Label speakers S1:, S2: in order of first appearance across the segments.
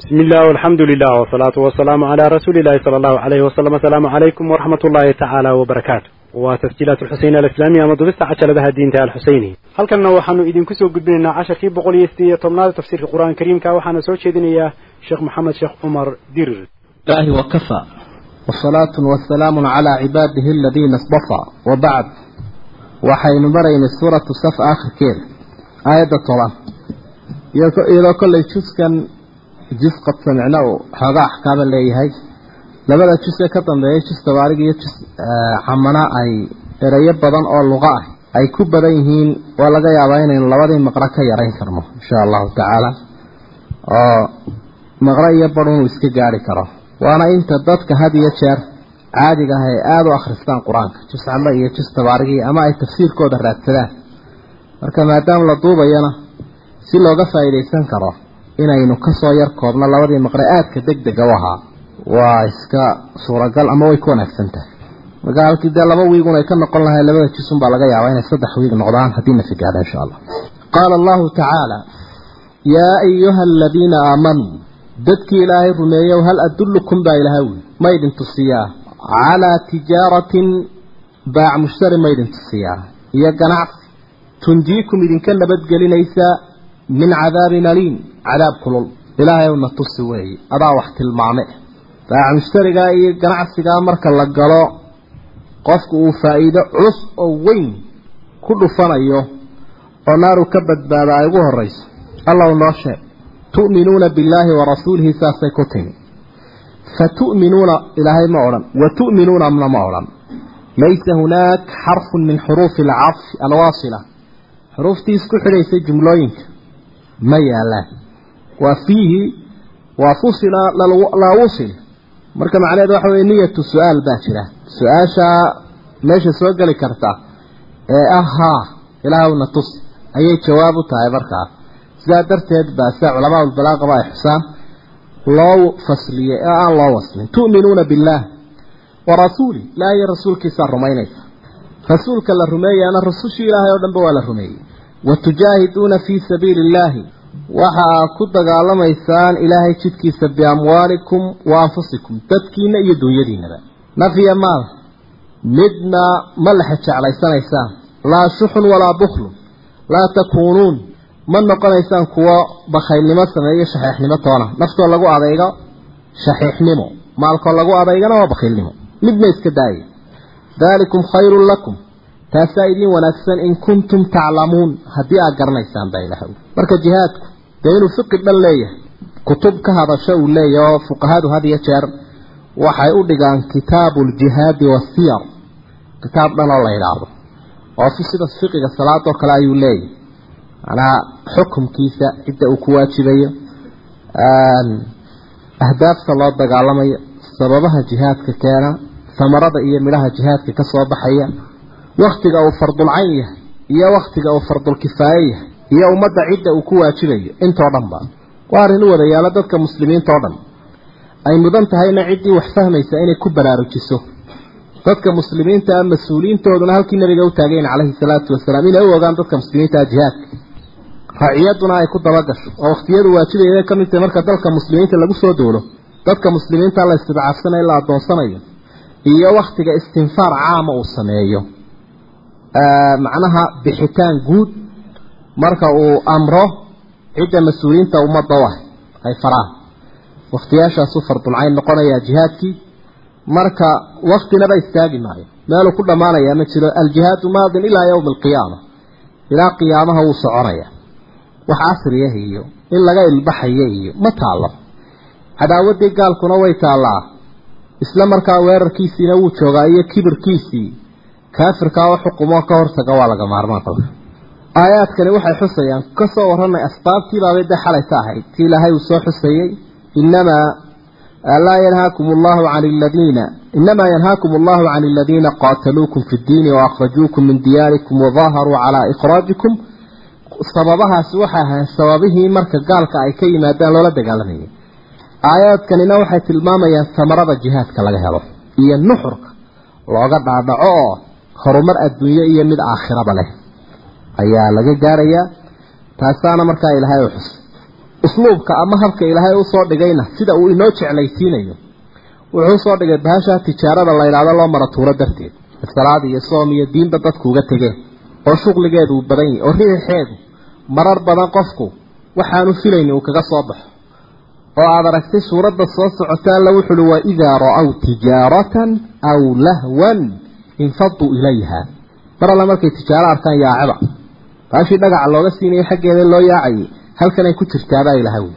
S1: بسم الله والحمد لله والصلاة والسلام على رسول الله صلى الله عليه وسلم السلام عليكم ورحمة الله تعالى وبركاته وتسجيلات الحسين الإسلامية مضبست عشر لها الدين تعالى الحسيني هل كان وحنو إذن كسو قدبنا عشر كيب بقول يستي طمنا تفسير القرآن الكريم كا وحنا سوى شيدين يا شيخ محمد شيخ عمر دير
S2: الله وكفى والصلاة والسلام على عباده الذين اصطفى وبعد وحين مرين سورة الصف آخر كير آية الطلاق إذا كل جزء jisqad samicna oo xoogaa axkaama leeyahay. Labada jis ee ka dambeeya jis dabaalig iyo jis eh, xamana ay erayo badan oo luqa ah ay ku badan yihiin waa laga yaabaa inaynu labadii maqro ka yarayn karno insha allahu tacaala oo maqro iyo bar inuu iska gaari karo. Waana inta dadka had iyo jeer caadiga ah ay aada u akhristaan qur'aanka jis xama iyo jis dabaarigii ama ay tafsiirkooda raadsadaan. Marka maadaama la duubayana si looga faa'iidaysan karo inaynu ka soo yar koobno labadii maqre aadka deg dega u ahaa. Waa iska suuragal ama way ku wanaagsan tahay. Marka halkii dee laba wiigun ay ka noqon lahay labada jisun baa laga yaabaa inay saddex wiig noqdaan haddii na figaada insha allah qaala allahu tacaala yaa ayuha aladiina aamanuu dadkii ilaahay rumeeyow hal adullukum baa ilahay wi ma idin tusiyaa. Calaa tijaaratin baac mushtari ma idin tusiyaa. Iyo ganacsi tunjiikum idinka nabadgelinaysaa min cadaabin aliim. Cadaab kulul. Ilaahay na tusi weeye adaa wax tilmaame. Baac mushtarigaa iyo ganacsigaa marka la galo qofku uu faa'iido culus oo weyn ku dhufanayo oo naaru ka badbaada ay ugu horrayso. Allahu noo sheeg tu'minuuna billaahi wa rasuulihi saasay ku timi. Fa tu'minuuna ilaahay ma odhan. Wa tu'minuuna mna ma odhan. Laysa hunaak xarfun min xuruufi alcadfi alwaasila. Xuruuftii isku xidhaysay jumlooyinka ma yaalaan. Waa fiihi waa fusila laa wusil. Marka macnaheedu waxa weye niyatu su'aal baa jira. Su'aashaa meesha soo geli karta ee ah haa ilaahwna tus ayay jawaab u tahay markaa sidaa darteed baa sida culamaa ulbalaaqaba ay xusaan loo fasliyey ee aan loo waslin. Tu'minuuna billaah wa rasuuli. Ilaah iyo rasuulkiisaa rumaynaysa. Rasuulka la rumeeyaana rasushii ilaahay oo dhanba waa la rumeeyey watujaahiduuna fii sabiili illaahi waxa aad ku dagaalamaysaan ilaahay jidkiisa biamwaalikum wa anfusikum dadkiina iyo dunyadiinaba nafya maal midna ma lexe jeclaysanaysaan laa shuxun walaa buklun laa takuunuun ma noqonaysaan kuwo bakhaylnimo sameeyo shaxiixnimo toona naftoo lagu adaygo shaxiixnimo maalkoo lagu adaygana waa bakhaylnimo midna iska daaya daalikum khayrun lakum taasaa idiin wanaagsan in kuntum taclamuun haddii aad garanaysaan baa ilaah marka jihaadku dee inuu fiqi dhan leeyahay kutub ka hadasho uu leeyahay oo fuqahadu had iyo jeer waxay u dhigaan kitaabu ljihaadi wasiyar kitaab dhan oo la yidhaahdo. Oo si sida fiqiga salaadoo kale ayuu leeyahay. Macnaha xukumkiisa cidda uu ku waajibayo. Ahdaafta loo dagaalamayo sababaha jihaadka keena samarada iyo midhaha jihaadka ka soo baxaya waktiga uu fardulcayn yahay iyo waktiga uu fardulkifaaye yahay iyo ummadda cidda uu ku waajibayo intoo dhan ba waa arrin u wada yaalo dadka muslimiinta oo dhan. Ay mudan tahayna ciddii wax fahmaysa inay ku baraarujiso. Dadka muslimiinta ah mas'uuliyiintooduna halkii nabiga u taagayn calayhi salaatu wasalaam inay u ogaan dadka muslimiinta ah jihaadka raaciyaduna ay ku dabagasho oo wakhtiyadu waajibayay ka mid tahay marka dalka muslimiinta lagu soo duulo. Dadka muslimiinta la istidcaafsanayo la adoonsanayo iyo waktiga istinfaar caama uu sameeyo macnaha bixitaan guud marka uu amro cidda mas'uuliyiinta ummadda u ah ay faraan. Wakhtiyaashaasuu fardulcayn noqonayaa jihaadkii. Marka waktinaba istaagi maayo. Meeluu ku dhammaanayaa ma jiro aljihaadu maadin ilaa yowmi alqiyaama ilaa qiyaamaha wuu soconaya. Wax casriyah iyo in laga ilbaxaya iyo ma taallo. Cadaawaddii gaalkuna way taallaa isla markaa weerarkiisiina wuu joogaa iyo kibirkiisii kaafirkaa oo xukumoo ka hortaga waa laga maarmaan qaba aayaadkani waxay xusayaan ka soo warranay asbaabtii baabay dee ahayd. Tii ilaahay uu soo xusayey inamaa laa yanhaakum allahu can aladiina inamaa yanhaakum allahu can aladiina qaataluukum fi ddiini waakhrajuukum min diyaarikum wadaaharuu calaa ikhraajikum sababahaasi waxay ahayn sababihii marka gaalka ay ka yimaadaan loola dagaalamayay aayaadkanina waxay tilmaamayaan samarada jihaadka laga helo iyo nuxurka looga dhaadhaco oo horumar adduunyo iyo mid aakhiraba leh. Ayaa laga gaarayaa taasaana markaa ilaahay u xusay. Usluubka ama habka ilaahay u soo dhigayna sida uu inoo jeclaysiinayo wuxuu u soo dhigay bahashaa tijaarada la yidhaahdo loo mara tuuro darteed. Salaad iyo soom iyo diinba dadku uga tegeen oo shuqligeedu uu badan yahay oo riixeedu marar badan qofku waxaanu filayni uu kaga soo baxo. Oo aada aragtay suuradda soo socota alla wuxuuhi wa idaa ra'aw tijaaratan aw lahwan infaduu ilayha. Mar alla markay tijaaro arkaan yaacaba baashii dhagaca looga siinayay xaggeeda loo yaacayay halkanay ku jirtaabaa ilahay wy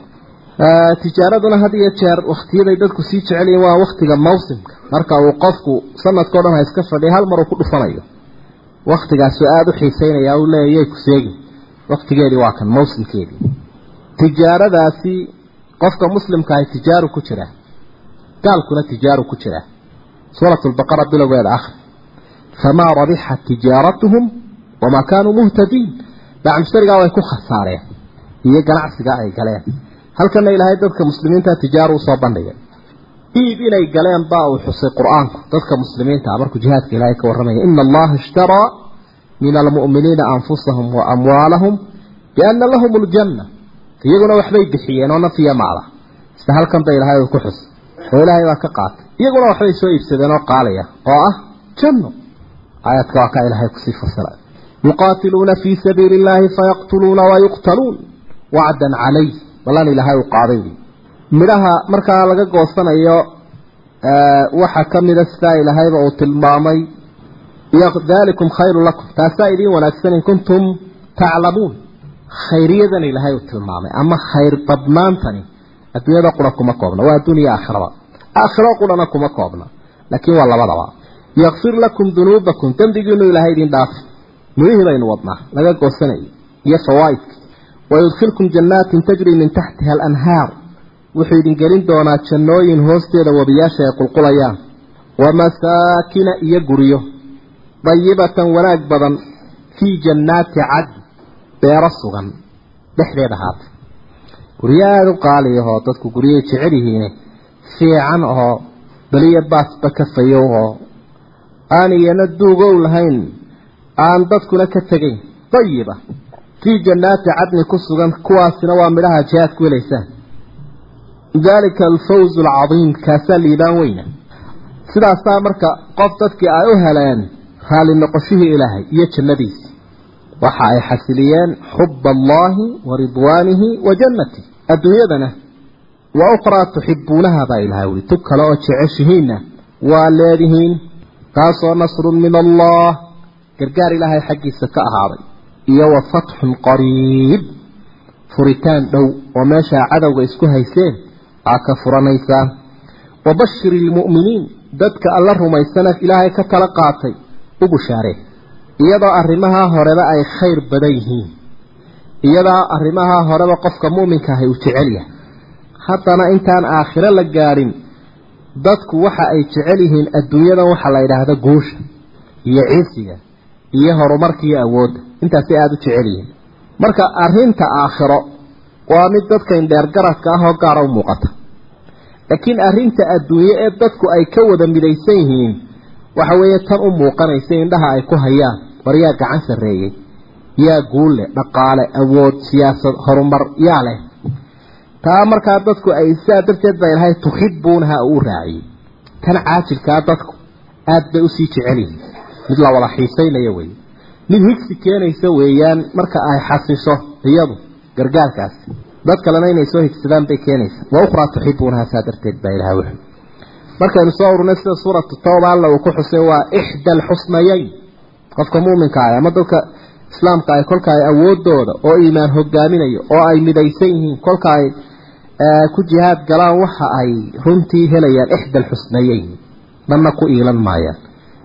S2: tijaaraduna had iyo jeer waktiyaday dadku sii jecelyihin waa waktiga mawsimka. Marka uu qofku sanadkao dhan ha iska fadhiya hal mar uu ku dhufanayo. Waktigaasuu aada u xiiseynaya u leeyay ku seegin waktigeedii waa kan mawsimkeedii. Tijaaradaasi qofka muslimkaahi tijaaru ku jira. Gaalkuna tijaaru ku jira. Suuratu lbaqara bilowgeeda akhri famaa rabixat tijaaratuhum wamaa kaanuu muhtadiin bacmsarigaa way ku khasaareen iyo ganacsiga ay galeen halkana ilaahay dadka muslimiinta tijaaru u soo bandhigay iib inay galeen baa uu xusay qur'aanku dadka muslimiinta markuu jihaadka ilaahay ka warramaya ina allaha ishtaraa min almu'miniina anfusahum wa amwaalahum biana lahum ljanna iyaguna waxbay bixiyeen oo nafiya maala sida halkan ba ilahay uu ku xusay oo ilaahay aayadka waa kaa ilaahay ku sii fasiray yuqaatiluuna fii sabiili illaahi fayaqtuluuna wayuqtaluun wacdan calayh ballan ilaahay uu qaaday midhaha markaa laga goosanayo waxaa ka mida sidaa ilaahayba uu tilmaamay dalikum khayru lakum. Taasaa idiin wanaagsan in kuntum taclamuun. Khayriyadan ilaahay uu tilmaamay ama khayr badnaantani. Adduunyada qura kuma koobna waa adduuniya aakhiraba aakhiro qurana kuma koobna laakiin waa labadaba yakfir lakum dunuubakum dembigiinu ilaahay idin dhaafi midhihii baynu wadnaa. Laga goosanayo iyo fawaaidka wayudkhilkum jannaatin tajrii min taxtiha alanhaar. Wuxuu idin gelin doonaa jannooyin hoosteeda wabiyaasha ay qulqulayaan. Wamasaakina iyo guryo. Dayibatan wanaag badan fii jannaati cadn beero sugan. Dhexdeeda ahaatay guryo aada u qaaliyahoo dadku guryahay jecel yihiin fiican oo beliya baasba ka fayow oo aan duugow lahayn aan dadkuna ka tegayn dayiba fii jannaati cadni ku sugan kuwaasina waa midhaha jihaad ku helaysaan dalika alfawzu alcadiim kaasaa liibaan weyna sidaasaa marka qof dadkii ay u heleen raali noqoshihii ilaahay iyo jannadiisi waxa ay xasiliyeen xuba allaahi wa ridwaanihi wa jannatih adduunyadana wa ukhraa tuxibuunaha baa ilahay wuli tug kale oo jeceshihiinna waa leedihiin taasoo nasrun min allah. Gargaar ilaahay xaggiisa ka ahaaday. Iyo wa fatxun qariib. Furitaan dhow oo meeshaa cadowga isku hayseen aa ka furanaysaan. Wabashiri ilmu'miniin dadka alla rumaysana ilaahay ka tala qaatay. U bushaaree iyadoo arrimahaa horeba ay khayr badan yihiin. Iyadoo arrimahaa horeba qofka mu'minka ahay uu jecel yahay. Haddana intaan aakhiro la gaadhin dadku waxa ay jecel yihiin adduunyadan waxaa la yidhaahda guusha iyo cisiga iyo horumarka iyo awoodda. Intaasay aada u jecel yihiin. Marka arrinta aakhiro waa mid dadka indheergaradka ah oo gaara u muuqata. Laakiin arrinta adduunye ee dadku ay ka wada midaysan yihiin waxa weeye tan u muuqanaysa indhaha ay ku hayaan war yaa gacan sarreeyey yaa guulle dhaqaale awood siyaasad horumar yaa leh taa markaa dadku ay sidaa darteed baa ilahay tuxibuunaha uu raaciyey. Tan caajilkaa dadku aada bay u sii jecel mid la wada xiisaynayo wey mid higsi keenaysa weeyaan marka ay xasisho iyadu gargaarkaasi dad kalena inay soo higsadaan bay keenaysaa. Wa ukhraa tuxibuunaha saa darteed baa ilahay wuxu markaynu soo ururnay sida suuratu tawba alla uu ku xusay waa ixda alxusnayeyn qofka muuminka ah ama dadka islaamka ay kolka ay awoodooda oo iimaan hogaaminayo oo ay midaysan yihiin kolka ay ku jihaad galaan waxa ay runtii helayaan ixda alxusnayeyn dhanna ku iilan maayaan.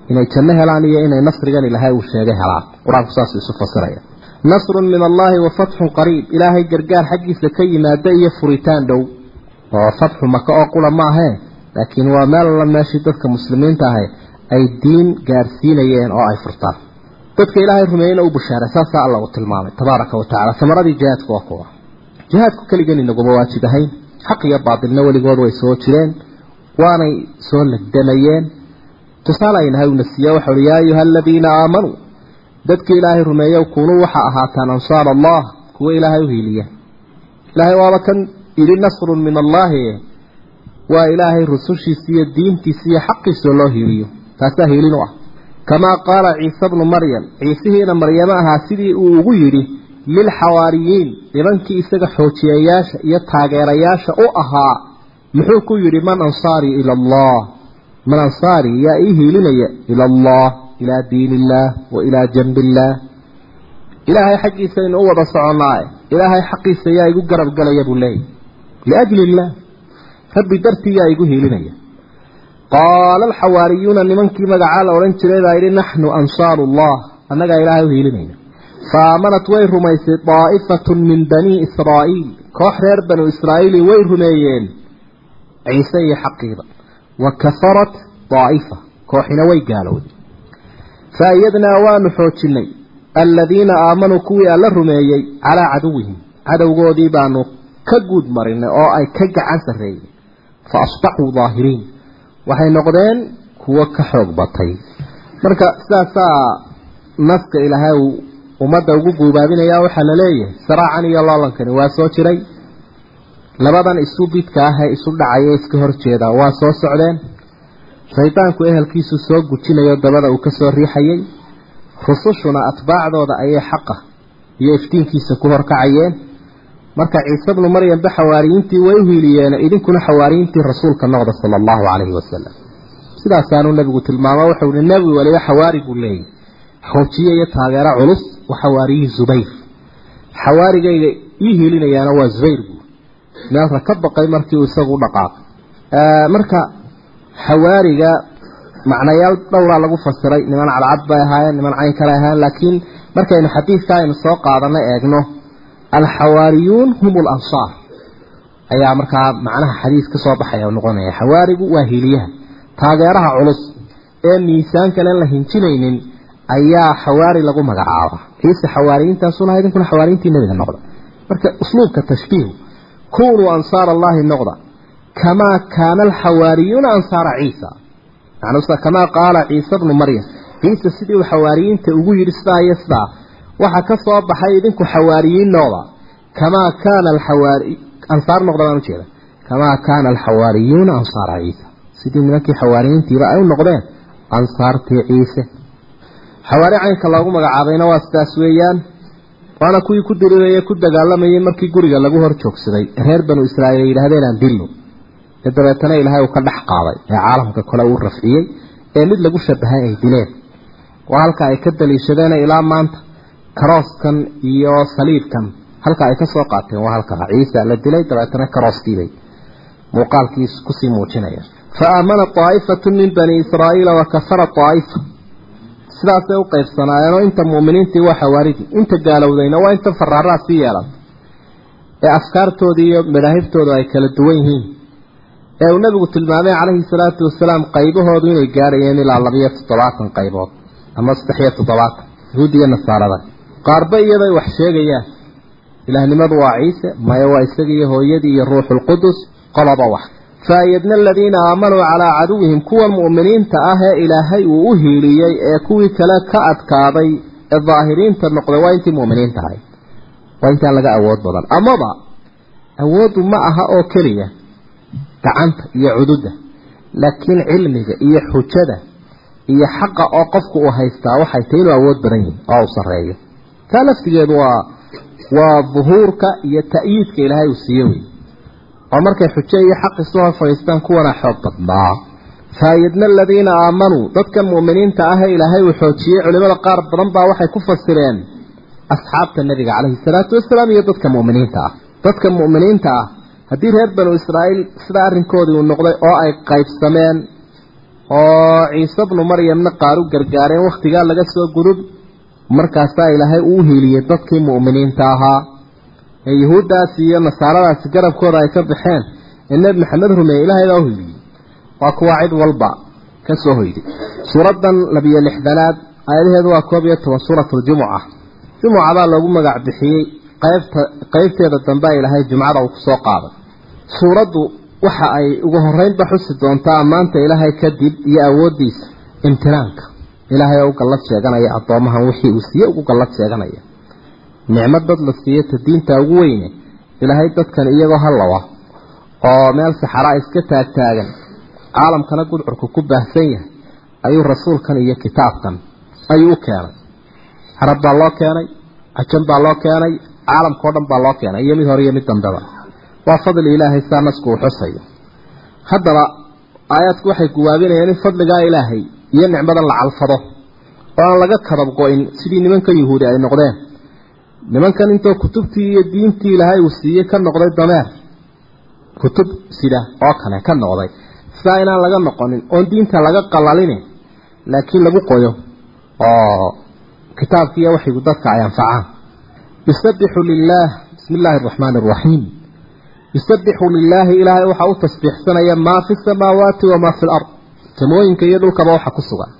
S2: Inay janno helaan iyo inay nasrigan ilaahay uu sheegay helaan. Qur'aanku saas isu fasiraya. Nasrun min allaahi wa fatxun qariib. Ilaahay gargaar xaggiisa ka yimaada iyo furitaan dhow. Oo fatxu maka oo qura maahee laakiin waa meel alla meeshii dadka muslimiinta ahay ay diin gaarsiinayeen oo ay furtaan. Dadka ilaahay rumeeyeyna u bushaaray saasaa alla uu tilmaamay. Tabaaraka wa tacala samaradii jihaadku waa kuwa jihaadku keligan inaguma waajib ahayn. Xaq iyo baatilna weligood way soo jireen waanay soo legdamayeen tusaale aynahay uuna siiye waxau uhi yaa ayuha aladiina aamanuu dadkii ilaahay rumeeyo kunuu waxa ahaataan ansaar allah. Kuwa ilaahay u hiiliya. Ilaahay waaba kan yidhi nasrun min allaahi waa ilaahay rusushiisa iyo diintiisa iyo xaqiisoo loo hiiliyo. Taasaa hiilin u ah. Kamaa qaala ciise bnu maryam ciisihiina maryamo ahaa sidii uu ugu yidhi lilxawaariyiin nimankii isaga xoojiyayaasha iyo taageerayaasha u ahaa muxuu ku yidhi man ansaarii ila allah. Man ansaarii yaa ii hiilinaya ila allah ilaa diin illaah wa ilaa janbi ilaahay xaggiisa aynu u wada soconnaaye ilaahay xaqiisa yaa igu garab galaya buu leeyahy liajli illaah rabbi dartii yaa igu hiilinaya. Qaala alxawaariyuuna nimankii magacaa la odhan jiray baa yidhi naxnu ansaaru allah annagaa ilaahay u hiilinayna fa aamanat way rumaysay daa'ifatun min banii israa'iil koox reer banu israa'iili way rumeeyeen ciise iyo xaqiiba wa kafarat daa'ifa kooxina way gaalowday fa ayadnaa waanu xoojinay aladiina aamanuu kuwii alla rumeeyey calaa caduwihim cadowgoodii baanu ka guud marinay oo ay ka gacan sarreeyeen fa asbaxuu daahiriin waxay noqdeen kuwo ummadda ugu guubaabinaya waxaa la leeyahay saraacan iyo loolankani waa soo jiray. Labadan isu bidka ah ee isu dhacaya iska horjeeda waa soo socdeen. Shaydaanku ehelkiisu soo gujinayo dabada uu ka soo riixayay. Rusushuna atbaacdooda ayay xaqa iyo iftiinkiisa ku horkacayeen marka ciise bnu maryamba xawaariyiintii way hiiliyeen idinkuna xawaariyiintii rasuulka noqda sala allahu calayhi wasalam sidaasaanuu nebigu tilmaamo wuxuu ihi nebi waliba xawaari buu leeyahy xoojiye iyo taageero culus wa xawaariyii zubayr. Xawaarigayga ii hiilinayaana waa zubayr buu. Meelka ka baqay markii uu isagu dhaqaaqay marka xawaariga macnayaal dhowraa lagu fasiray niman cadcad bay ahaayeen niman cayn kale ahaayeen laakiin markaynu xadiidka aynu soo qaadano eegno alxawaariyuun hum lansaar ayaa markaa macnaha xadiis ka baxaya noqonaya. Xawaarigu waa hiiliyaha taageeraha culus. Ee miisaan kalen la hinjinaynin ayaa xawaari lagu magacaaba. Ciise xawaariyiintaasuna idinkuna xawaariyiintii nebiga noqda. Marka usluubka tashbiihu kunuu ansaar allahi noqda. Kamaa kaana alxawaariyuuna ansaara ciisa. Macnuusa kamaa qaala ciise bnu maryam. Ciise sidii uu xawaariyiinta ugu yidhi sidaa iyo sidaa waxaa ka soo baxay idinku xawaariyiin noqda. Kamaa kaana alxawaari ansaar noqda baan ujeeda kamaa kaana alxawaariyuuna ansaara ciisa. Sidii nimankii xawaariyiintiiba ay u noqdeen ansaartii ciise xawaari caynka loogu magacaabayna waa sidaas weeyaan. Waana kuwii ku diriiraya ku dagaalamayay markii guriga lagu hor joogsaday. Reer banu israa'iil ay yidhahdeen aan dilno. Ee dabeetana ilaahay uu ka dhex qaaday ee caalamka kale uu rafciyey ee mid lagu shabahay ay dileen. Waa halka ay ka daliishadeen ilaa maanta karooskan iyo saliibkan halka ay ka soo qaateen waa halka ciisa la dilay dabeetana karooskiibay muuqaalkiis ku sii muujinaya fa aamana taa'ifatu min bani israa'iila wa kafara taa'ifa sidaasay u qaybsanaayeenoo inta mu'miniintii waa xawaaridii inta gaalowdayna waa inta faraaraa sii yeelan ee afkaartoodii iyo madaahibtoodu ay kala duwan yihiin ee uu nabigu tilmaamay calayhi salaatu wasalaam qaybahoodu inay gaarayeen ilaa labiyo toddobaatan qaybood ama saddexiyo toddobaatan yahuudiya nasaarada. Qaarba iyaday wax sheegayaan ilaahnimadu waa ciise maya waa isagiiyo hooyadii iyo ruuxulqudus qoloba wax faayadna aladiina aamanuu calaa caduwihim kuwan mu'miniinta ah ee ilaahay uu u hiiliyey ee kuwii kale ka adkaaday ee daahiriinta noqday waa intii mu'miniinta ahay waa intaan laga awood badan amaba awooddu ma aha oo keliya gacanta iyo cududda laakiin cilmiga iyo xujada iyo xaqa oo qofku uu haystaa waxay tahay inuu awood badan yihiin oo uu sarreeyo taa laftigeedu waa waa duhuurka iyo ta'yiidka ilaahay uu siiye wey oo markay xujo iyo xaq isu hor fadhiistaan kuwana xoog badnaa faayadna aladiina aamanuu dadkan mu'miniinta ah ilaahay uu xoojiyey culimada qaar badan baa waxay ku fasireen asxaabta nebiga calayhi salaatu wasalaam iyo dadka mu'miniinta ah. Dadka mu'miniinta ah haddii reer banu israa'iil sida arrinkoodii uu noqday oo ay qaybsameen oo ciise bnu maryamna qaar u gargaareen wakhtigaa laga soo gudub markaasaa ilaahay uu hiiliyey dadkii mu'miniinta ahaa ee yuhuuddaasi iyo nasaaradaasi garabkooda ay ka baxeen ee nebi maxamed rumeeyey ilaahay baa u hiiliyey waa kuwa cid walba ka soo hoyday. Suuraddan labiyo lixdanaad aayadaheedu waa koob iyo toban suuratuljumuca jumucadaa loogu magac bixiyey qaybta qaybteeda dambea ilaahay jumcada uu ku soo qaaday. Suuraddu waxa ay ugu horeynba xusi doontaa ammaanta ilaahay kadib iyo awooddiisa imtinaanka ilaahay oo u gallad sheeganaya addoomahan wixii uu siiye ugu gallad sheeganaya nicmo dad la siiyo ta diinta ugu weyne. Ilaahay dadkan iyagoo hallawa oo meel saxaraa iska taagtaagan. Caalamkana gudcurku ku baahsan yahay. Ayuu rasuulkan iyo kitaabkan ayuu u keenay. Carab baa loo keenay cajan baa loo keenay caalamkao dhan baa loo keenay iyo mid hore iyo mid dambeba. Waa fadli ilaahay saa nasku uu haddaba aayaadku waxay guwaabinayaan in fadligaa ilaahay iyo nicmadan la calfado. Oo aan laga kadab go-in sidii nimankan yuhuudi ay noqdeen nimankan intoo kutubtii iyo diintii ilaahay uu siiyey ka noqday dameer kutub sida oo kale ka noqday. Sidaa inaan laga noqonin oon diinta laga qalalinin laakiin lagu qoyo oo kitaabkii iyo waxigu dadka ay anfacaan yusabixu lilaah bismi illaahi araxmaani araxiim yusabixu lilaahi ilaahay waxaa u tasbiixsanaya maa fi samaawaati wamaa fi lard samooyinka iyo dhulkaba waxa ku sugan.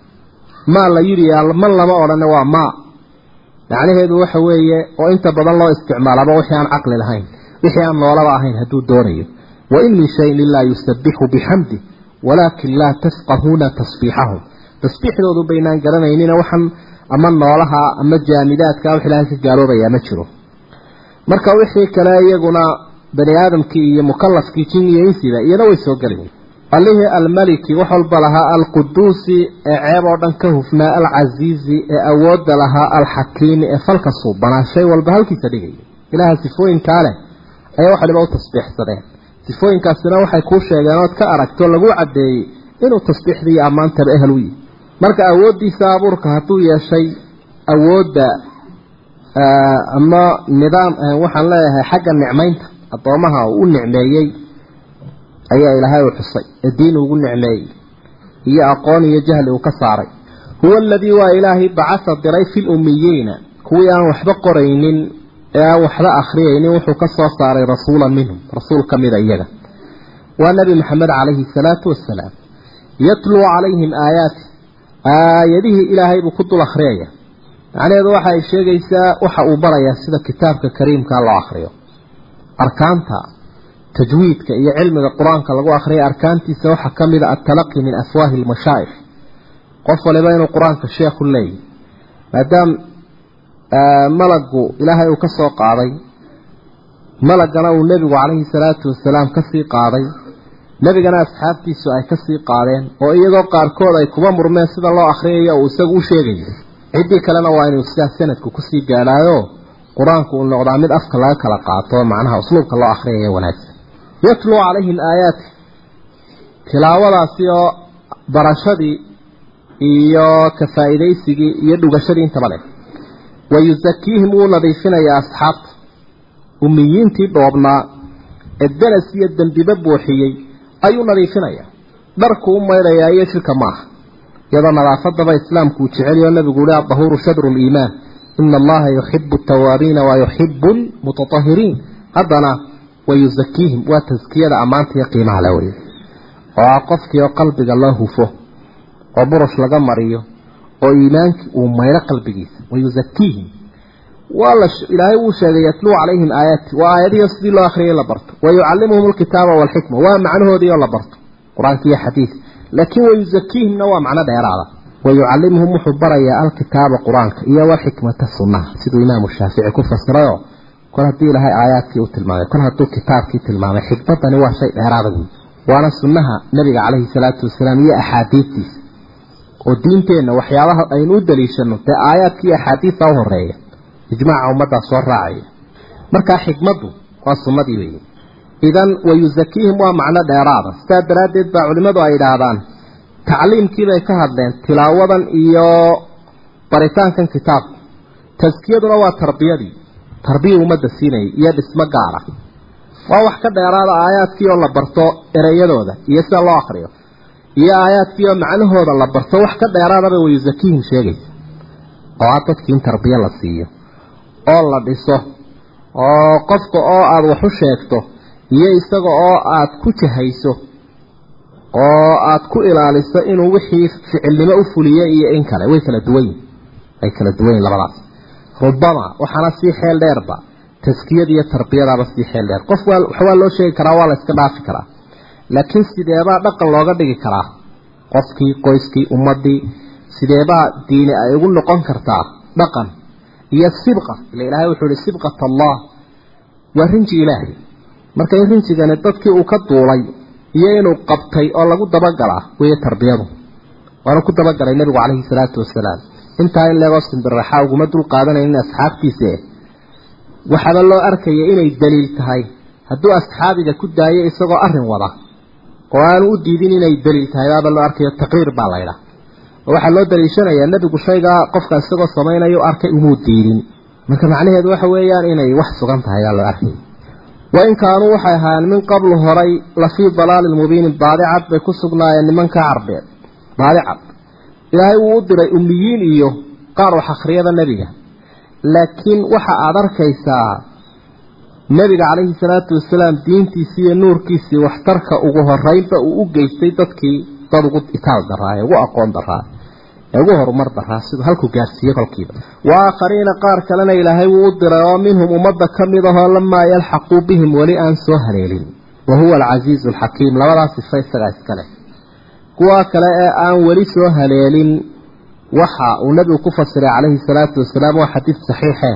S2: Maa la yidhi man lama odhane waa maa macnaheedu waxa weeye oo inta badan loo isticmaalaba wixii aan caqli lahayn wixii aan noolaba ahayn hadduu doonayo. Wain min shayin ilaa yusabixu bixamdi walaakin laa tafqahuuna tasbiixahum. Tasbiixdoodu baynaan garanaynina waxaan ama noolaha ama jaamidaadka wax ilaahay ka gaaloobayaa ma jiro. Marka wixii kale iyaguna bani aadamkii iyo mukalafkii jin iyo insiba iyana way soo gelayen allihii almaliki wax walba lahaa alquduusi ee ceeb oo dhan ka hufnaa alcasiizi ee awoodda lahaa alxakiimi ee falka suubanaa shay walba halkiisa dhigaya ilaaha sifooyinkaa leh ayaa wax waliba u tasbiixsadeen sifooyinkaasina waxay kuu sheegeen ood ka aragto lagu caddeeyey inuu tasbiixdii iyo ammaantaba ehel u yihi marka awooddiisa abuurka hadduu yeeshay awoodda ama nidaam waxaan leeyahay xagga nicmaynta addoomaha uu u nicmeeyey ayaa ilaahay u xusay ee diin ugu nicmeeyey iyo aqoon iyo jahli uu ka saaray. Huwa aladii waa ilaahay bacasa diray fi lummiyiina kuwii aan waxba qoraynin ee aan waxba akhriyaynin wuxuu ka soo saaray rasuulan minhum rasuul ka mida iyaga. Waa nebi maxamed calayhi salaatu wasalaam yatluu calayhim aayaati aayadihii ilaahay buu ku dul akhriyaya macnaheedu waxa ay sheegaysaa waxa uu barayaa sida kitaabka kariimka loo akhriyo. Arkaanta tajwiidka iyo cilmiga qur'aanka lagu akhriya arkaantiisa waxaa ka mid a altalaqi min afwaahi lmashaa'ikh qof waliba inuu qur'aanka sheekhu leeyahy maadaam malagu ilaahay uu ka soo qaaday malagana uu nebigu calayhi salaatu wasalaam ka sii qaaday nebigana asxaabtiisu ay ka sii qaadeen oo iyagoo qaarkood ay kuba murmeen sida loo akhriyayo uu isagu u sheegayo ciddii kalena waa inuu sidaas sanadku ku sii gaadhaayo qur'aanku uu noqdaa mid afka laga kala qaato macnaha usluubka loo akhriyayo wanaagsan yatluu calayhim aayaati. Tilaawadaasi oo barashadii iyo ka faa'iidaysigii iyo dhugashadii intaba leh. Wayusakiihim wuu nadiifinayaa asxaabta. Ummiyiintii dhoobnaa ee danas iyo dembiba buuxiyey ayuu nadiifinayaa. Dharku u maydhayaa iyo shirka maaha iyadoo nadaafadaba islaamku uu jeceliyo nabigu uhi adahuuru shadru liimaan ina allaha yuxibu altawaabiina wa yuxibu lmutatahiriin haddana wayusakiihim waa taskiyada ammaanta iyo qiimaha la weye oo ah qofkii oo qalbiga loo hufo oo burush laga mariyo oo iimaankii uu mayro qalbigiisa wayusakiihim waa la ilaahay wuu sheegay yatluu calayhim aayaati waa aayadihii sidii loo akhriyay la barto wayucallimuhum alkitaaba waalxikma waa macnahoodii oo la barto qur'aanka iyo xadiid laakiin wayusakiihimna waa macno dheeraada wayucallimuhum wuxuu barayaa alkitaaba qur'aanka iyo walxikmata sunnaha siduu imaamu shaafici ku fasirayoo kol haddii ilaahay aayaadkii u tilmaamay kol hadduu kitaabkii tilmaamay xikmadani waa shay dheeraada wey waana sunnaha nabiga calayhi salaatu wasalaam iyo axaadiidtiisa oo diinteenna waxyaabaha aynu u daliishano dee aayaadka iyo axaadiidta u horreeya ijmaaca ummaddaa soo raacaya. Markaa xikmaddu waa sunnadii weeye. Idan wayusakiihim waa macno dheeraada. Sidaa daraaddeed baa culimmadu ay idhaahdaan tacliimkiibay ka hadleen tilaawadan iyo baritaankan kitaabku taskiyaduna waa tarbiyadii tarbiya ummadda siinayay iyo dhismo gaara waa wax ka dheeraada aayaadkii oo la barto ereyadooda iyo sida loo akriyo iyo aayaadkii oo macnahooda la barto wax ka dheeraadaba wayusakiihim sheegaysa. Oo ah dadkii in tarbiya la siiyo oo la dhiso oo qofka oo aada wax u sheegto iyo isaga oo aada ku jahayso oo aada ku ilaaliso inuu wixii ficilnimo u fuliyo iyo in kale. Way kala duwan yihiin way kala duwan yihiin labadaas rubama waxaana sii xeel dheerba tarbiyadaaba sii xeel dheer. Qof waa wax waa loo sheegi karaa waa la iska dhaafi karaa. Laakiin sideebaa dhaqan looga dhigi karaa. Qofkii qoyskii ummadii sideebaa diini ay ugu noqon kartaa dhaqan iyo sibqa. Ila ilaahay wuxuu ihi sibqat allah waa rinji ilaahay. Marka in rinjigani dadkii uu ka duulay iyo inuu qabtay oo lagu dabagalaa weeye tarbiyadu. Waana ku dabagalay nebigu calayhi salaatu wasalaam intaa in leegoo simbiraxa uguma dul qaadanayn asxaabtiise waxaaba loo arkaya inay daliil tahay. Hadduu asxaabiga ku daayo isagoo arrin wada oo aanu u diidin inay daliil tahay baaba loo arkayo taqriir baa laydha oo waxaa loo daliishanayaa nebigu shaygaa qofka isagoo samaynayo arkay umuu diidin. Marka macnaheedu waxa weeyaan inay wax sugan tahay baa loo arkay. Wain kaanuu waxay ahaayeen min qablu horay lafii dalaalin mubiinin baadicad bay ku sugnaayeen nimanka carbeed baadicad ilaahay wuu u diray ummiyiin iyo qaar wax akhriyada nebiga. Laakiin waxa aada arkaysaa nebiga calayhi salaatu wasalaam diintiisii iyo nuurkiisii waxtarka ugu horeynba uu u geystay dadkii dad ugu itaal daraa ee ugu aqoon daraa ee ugu horumar daraa siduu halkuu gaarsiiye kolkiiba. Wa aakhariina qaar kalena ilaahay wuu u diray oo minhum ummadda ka mid ahoo lamaa yalxaquu bihim weli aan soo haleelin. Wa huwa alcasiizu alxakiim labadaas sifa isagaa iska leh kuwa kale ee aan weli soo haleelin. Waxa uu nebigu ku fasiray calayhi salaatu wasalaam waa xadiid saxiixe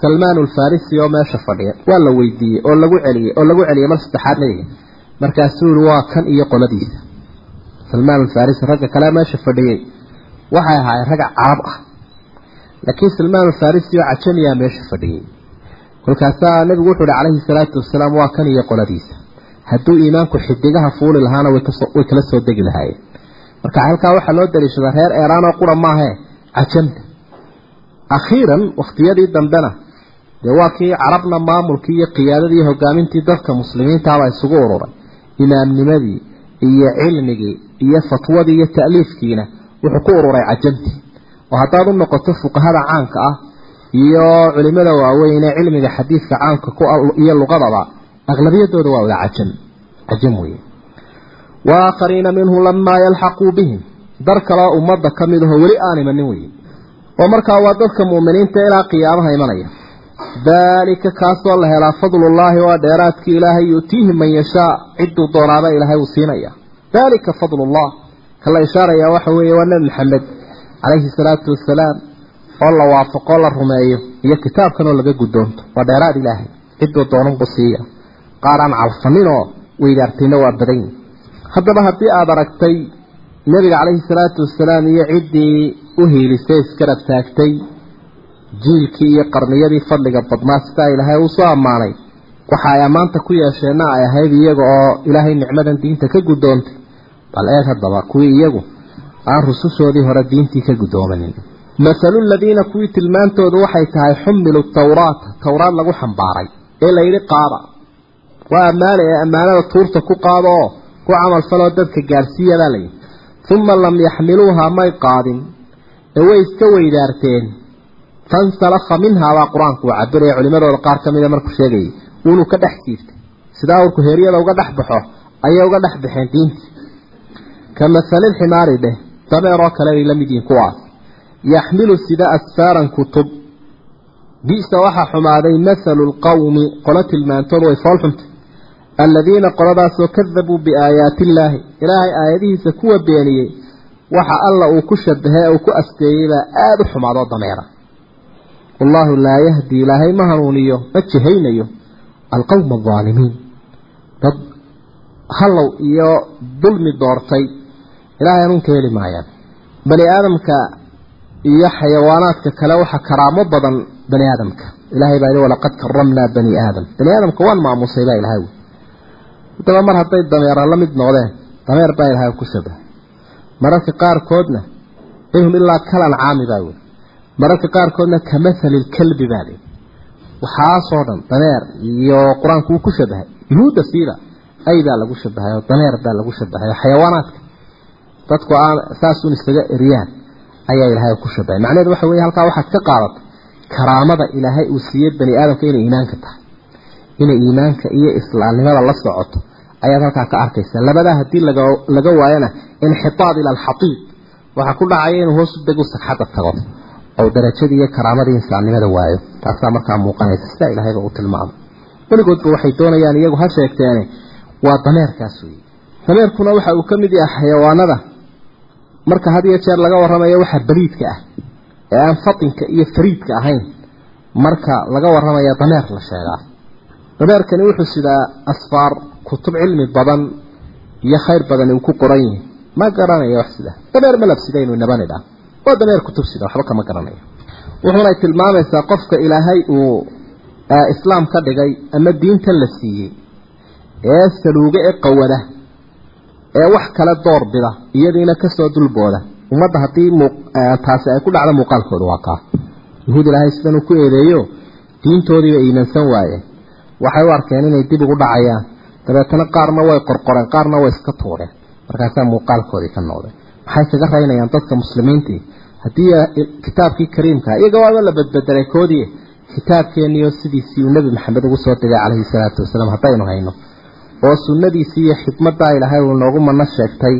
S2: salmaan alfarisi oo meesha fadhiya. Waa la weydiiyey oo lagu celiyey oo lagu celiyey mar saddexaad nebiga markaasuu yihi waa kan iyo qoladiisa. Salmaan alfarisi ragga kale meesha fadhiyey waxay ahaayeen ragga carab ah. Laakiin salmaan alfarisi oo cajamiyaa meesha fadhiyey. Kolkaasaa nebigu wuxuu ihi calayhi salaatu wasalaam waa kan iyo qoladiisa hadduu iimaanku xidigaha fuuli lahaana way kala soo degi lahaayeen. Marka halkaa waxaa loo daliishadaa reer eeraan oo qura maahee cajamta. Akhiiran wakhtiyadii dambena dee waa kii carabna maamulkii iyo qiyaadadii hogaamintii dadka muslimiintaaba isugu ururay. Imaamnimadii iyo cilmigii iyo fatwadii iyo ta'liifkiina wuxuu ku ururay cajamtii. Oo haddaad u noqoto fuqahada caanka ah iyo culimada waaweyn ee cilmiga xadiidka caanka iyo luqadaba aqlabiyadooda waa wada cajam cajam weeye waaaakhariina minhu lamaa yalxaquu bihim dar kaleo ummadda ka mid aho weli aan imanin weye oo markaa waa dadka mu'miniinta ilaa qiyaamaha imanaya daalika kaasoo la helaa fadlullaahi waa dheeraadkii ilaahay yu'tiihi man yashaa cidduu doonaaba ilaahay uu siinaya daalika fadlullah ka la ishaarayaa waxa weeye waa nebi maxamed calayhi salaatu wasalaam oo la waafaqoo la rumeeyo iyo qaar aan calfaninoo weydaartayna waa badan yihiin haddaba haddii aada aragtay nebiga calayhi salaatu wasalaam iyo ciddii u hiilisay iskarab taagtay jiilkii iyo qarniyadii fadliga badnaa sidaa ilaahay uu soo ammaanay waxa ay ammaanta ku yeesheenna ay ahayd iyaga oo ilaahay nicmadan diinta ka guddoontay bal eeg haddaba kuwii iyagu aan rusushoodii hore diintii ka guddoomanin. Masalu ladiina kuwii tilmaantoodu waxay tahay xumilu tawraata towraad lagu xambaaray ee layidhi qaada waa ammaane ee ammaanada tuurta ku qaado oo ku camalfaloo dadka gaadhsiiya baa layidhi uma lam yaxmiluuha may qaadin. Ee way iska weydaarteen. Fansalakha minhaa baa qur'aanku uu cabiraya culimadooda qaar ka mida markuu sheegayay wuunuu ka dhex jiiftay sidaa awrku heeryada uga dhex baxo ayay uga dhex baxeen diintii ka masalil ximaari dheh dameeroo kale ay la yihiin kuwaas. Yaxmilu sida asfaaran kutub. Bisa waxaa xumaaday mahalu lqowmi qolo tilmaantoodu way fool xuntay aladiina qoladaasoo kadabuu biaayaati illaahi ilaahay aayadihiisa kuwa beeniyey waxa alla uu ku shabahe uu ku asteeyey baa aada u xumaadoo dameera wallaahu laa yahdi ilaahay ma hanuuniyo ma jihaynayo alqowma aldaalimiin dad hallow iyo dulmi doortay ilaahay hanuunka heli maayaan bani aadamka iyo xayawaanaadka kale waxaa karaamo badan bani aadamka ilahay baa yidhi walaqad karamnaa bani aadam bani aadamka waan maamusay baa ilahay wy haddaba mar hadday dameera la mid noqdeen dameer baa ilahay ku shabaha mararka qaarkoodna inhum ilaa kal ancaami baa wey mararka qaarkoodna ka lkalbi baa lii waxaasoo dhan dameer iyo qur'aanku wuu ku shabahay. Yuhuudda siida ay baa lagu shabahay oo dameer baa lagu shabahay oo xayawaanaadka dadku aan saasuun isaga eriyaan ayaa ilaahay ku shabahay macnaheedu waxa weeye halkaa waxaad ka qaadatay karaamada ilaahay uu siiyey bani aadamka inay iimaanka tahay inay iimaanka iyo islaamnimada la socoto ayaad halkaa ka arkaysaa. Labadaa haddii laga waayana inxitaad ila alxatiib waxaa ku dhacaya inuu hoos u degu sagxadda tago oo darajadii iyo karaamadii insaannimada waayo. Taasaa markaa muuqanaysa. Sidaa ilaahayba uu tilmaamay. Weligoodba waxay doonayaan iyagu ha sheegteene waa dameerkaas weeye. Dameerkuna waxa uu ka yahay xayawaanada. Marka had iyo jeer laga warramayo waxa baliidka ah ee aan fatinka iyo fariidka ahayn marka laga warramaya dameer la sheegaa dameerkani wuxuu sidaa asfaar kutub cilmi badan iyo khayr badan uu ku qoran yahay. Ma garanayo wax sida. Dameer ma labsidaynu inabani dhaa waa dameer kutub sida waxba kama garanayo. Wuxuunay tilmaamaysaa qofka ilaahay uu islaam ka dhigay ama diintan la siiyey ee saluuga ee qawada ee wax kale door bida iyadiina ka soo dulbooda. Ummadda haddii taasi ay ku dhacdo muuqaalkooda waa kaa yuhuud ilaahay sidan uu ku eedeeyo diintoodiiba iimansan waayeen waxay u arkeen inay dib ugu dhacayaan. Dabeetana qaarna way qorqoreen qaarna way iska tuureen. Markaasaa muuqaalkoodii ka noqday. Maxay kaga raynayaan dadka muslimiintii? Haddii kitaabkii kariimka iyaga waaba la badbedelay koodii. Kitaabkeeniyo sidiisii uu nebi maxamed ugu soo digay calayhi salaatu wasalaam haddaynu hayno. Oo sunnadiisii iyo xikmaddaa ilaahay uu noogu mano sheegtay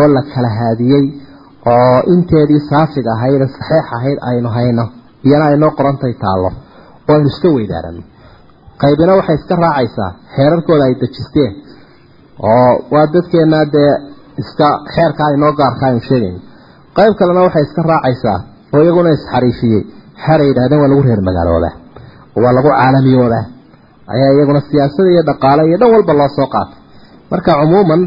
S2: oo la kala haadiyey oo inteedii saafiga ahayd saxiix ahayd aynu hayno. Iyana aynoo qorantay taallo oo aynu iska weydaarano qaybina waxay iska raacaysaa xeerarkooda ay dejisteen. Oo waa dadkeenna dee iska xeerka aynoo gaarka aynu sheegayno qayb kalena waxay iska raacaysaa oo iyaguna isxariifiyey xeer ay yidhahdeen waa lagu reer magaaloodaa waa lagu caalamiyoodaa ayaa iyaguna siyaasada iyo dhaqaale iyo dhan walba loo soo qaatay. Marka cumuuman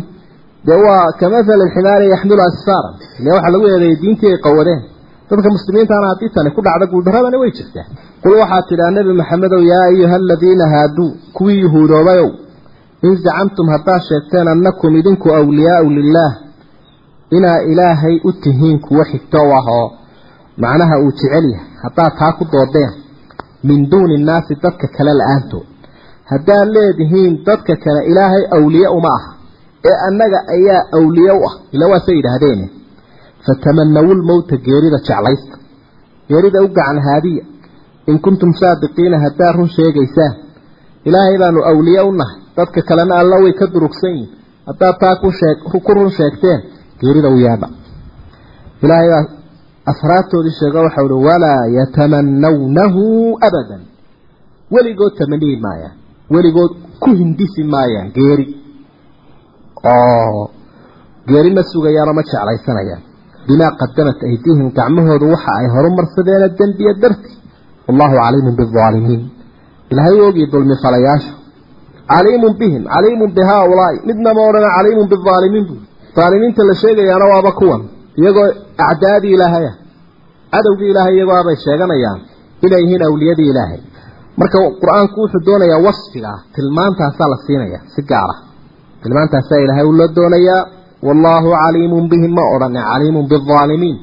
S2: dee waa kamathali alximaari yaxmilu asfaaran ile waxaa lagu eedeeyey diintii ay qawadeen. Dadka muslimiintaana haddii tani ku dhacda guuldaradani way jirtaa qul waxaad tidhaa nebi maxamedow yaa ayuha aladiina haaduu kuwii yuhuudoobayow in zacamtum haddaad sheegteen annakum idinku awliyaau lilaah inaa ilaahay u tihiin kuwo xigto ah oo macnaha uu jecel yahay haddaad taa ku doodeen min duuni innaasi dadka kale la'aantood haddaad leedihiin dadka kale ilaahay awliye uma ah ee annaga ayaa awliye u ah ila waasay yidhaahdeene fatamanawu lmowta geerida jeclaysta geerida u gacan haadiya in kuntum saadiqiina haddaad run sheegaysaan ilaahay baanu awliye u nahay dadka kalena alla way ka durugsan yihiin haddaad taa ku run sheegteen geerida u yeedha ilaahay baa asraartoodii sheego waxau uhi walaa yatamanawnahu abadan weligood tamaniyi maayaan weligood ku hindisi maayaan geeri oo geeri ma sugayaanoo ma jeclaysanayaan bimaa qadamat aydiihim gacmahoodu waxa ay horumarsadeena dembiya darti wallahu caliimun biaalimiin ilaahay u ogii dulmi falayaasha caliimun bihim caliimun bihaa-ulaa'i midna ma odhana caliimun biaalimiin bu aalimiinta la sheegayaana waaba kuwan. Iyagoo acdaadii ilaahay ah cadowgii ilaahay iyagoo abay sheeganayaan. Inay yihiin awliyadii ilaahay. Marka qur'aanku wuxuu doonayaa wasfigaa tilmaantaasaa la siinaya. Si gaara tilmaantaasaa ilaahay ula doonayaa. Wallaahu caliimun bihim ma odhane. Caliimun biaalimiin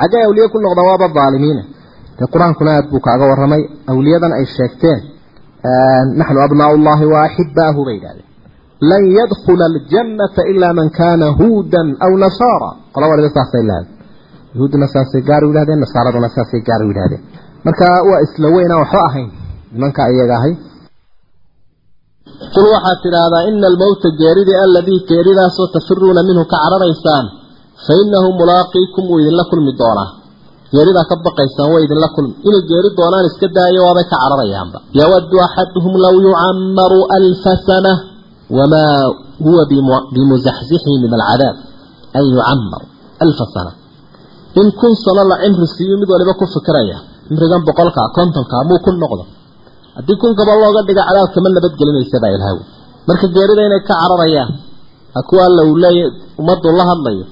S2: xaggay awliye ku noqdaan waaba aalimiina qur'aankuna aad buu kaaga warramay. Awliyadan ay sheegteen naxnu abnaau llahi wa axibaahu bay yidhahdeen. Lan yadkhula aljannata ilaa man kaana huudan aw nasaara. Qola waliba saasay leedahay yahuudduna saasay gaar u yidhahdeen nasaaraduna saasay gaar u yidhahdeen. Marka waa isla weyn aan waxba ahayn nimanka iyaga ahay qul waxaad tidhaahdaa ina almowta geeridii aladii geeridaasoo tafiruuna minhu ka cararaysaan fa inahu mulaaqiikum wuu idinla kulmi doonaa geeridaa ka baqaysaan way idinla kulmi. Inay geeri doonaan iska daayo waabay ka cararayaanba. Yawaddu axaduhum low yucamaru alfa sana wamaa huwa bimuzaxzixihi min alcadaab an yucamar alfa sana. In kun sano la cimri siiyo mid waliba ku fikiraya cimrigan boqolka kontonka muu ku noqdo. Haddii kun gaba looga dhiga cadaab kama nabadgelinaysa baa ilaahay. Marka geerida inay ka cararayaan kuwa alla uu leeyahy ummaddu la hadlayo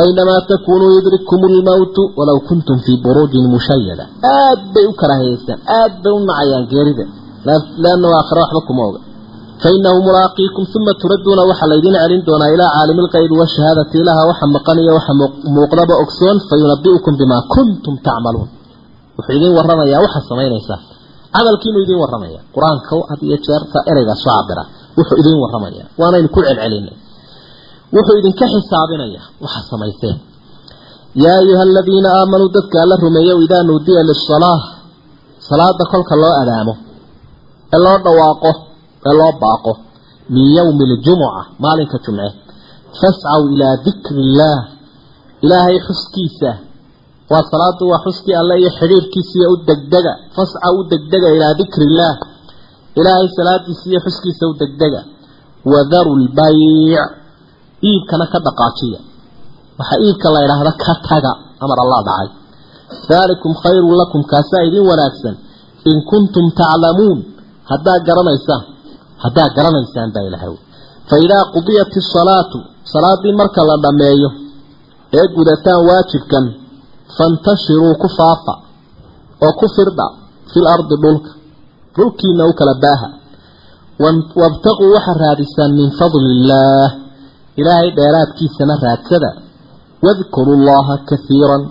S2: aynamaa takunuu yudrikkum lmowtu walow kuntum fii buruujin mushayada aad bay u karaahiyeystaan aad bay u nacayaan geerida leannahu aakhira waxba kuma oga fainahu mulaaqiikum uma turadduuna waxaa laydin celin doonaa ilaa caalimi lqaybi washahaadati ilaha waxa maqan iyo waxa muuqdaba ogsoon fayunabi'ukum bimaa kuntum tacmaluun wuxuu idin warramayaa waxaad samaynaysaa camalkiinu idin warramaya qur'aanka had iyo jeerta ereygaa soo cabira wuxuu idin warramaya waanaynu ku celcelinay wuxuu idinka xisaabinaya. Waxaad samayseen yaa ayuha aladiina aamanuu dadka alla rumeeyow idaa nuudiya lisalaa salaada kolka loo adaamo ee loo dhawaaqo ee loo baaqo min yowmi aljumuca maalinka jumce fascaw ilaa dikri illaah ilaahay xuskiisa waa salaadu waa xuskii alle iyo xidhiirkiisiiyo u degdega fascaw u degdega ilaa dikri illaah ilaahay salaadiisa iyo xuskiisa u degdega wadaru lbayc iibkana ka dhaqaajiya. Waxaa iibka la idhaahda ka taga amar allah dhacay. Daalikum khayrun lakum kaasaa idin wanaagsan. In kuntum taclamuun haddaa garanaysaan haddaa garanaysaan baa ilahay fa idaa qudiyat isalaatu salaaddii marka la dhammeeyo ee gudataan waajibkan fantashiruu ku faafa oo ku firdha fil ardi dhulka. Dhulkiina u kala baaha. Wabtaquu waxaa raadisaan min fadli illaah ilaahay dheeraadkiisana raadsada. Wadkuru llaha kaiiran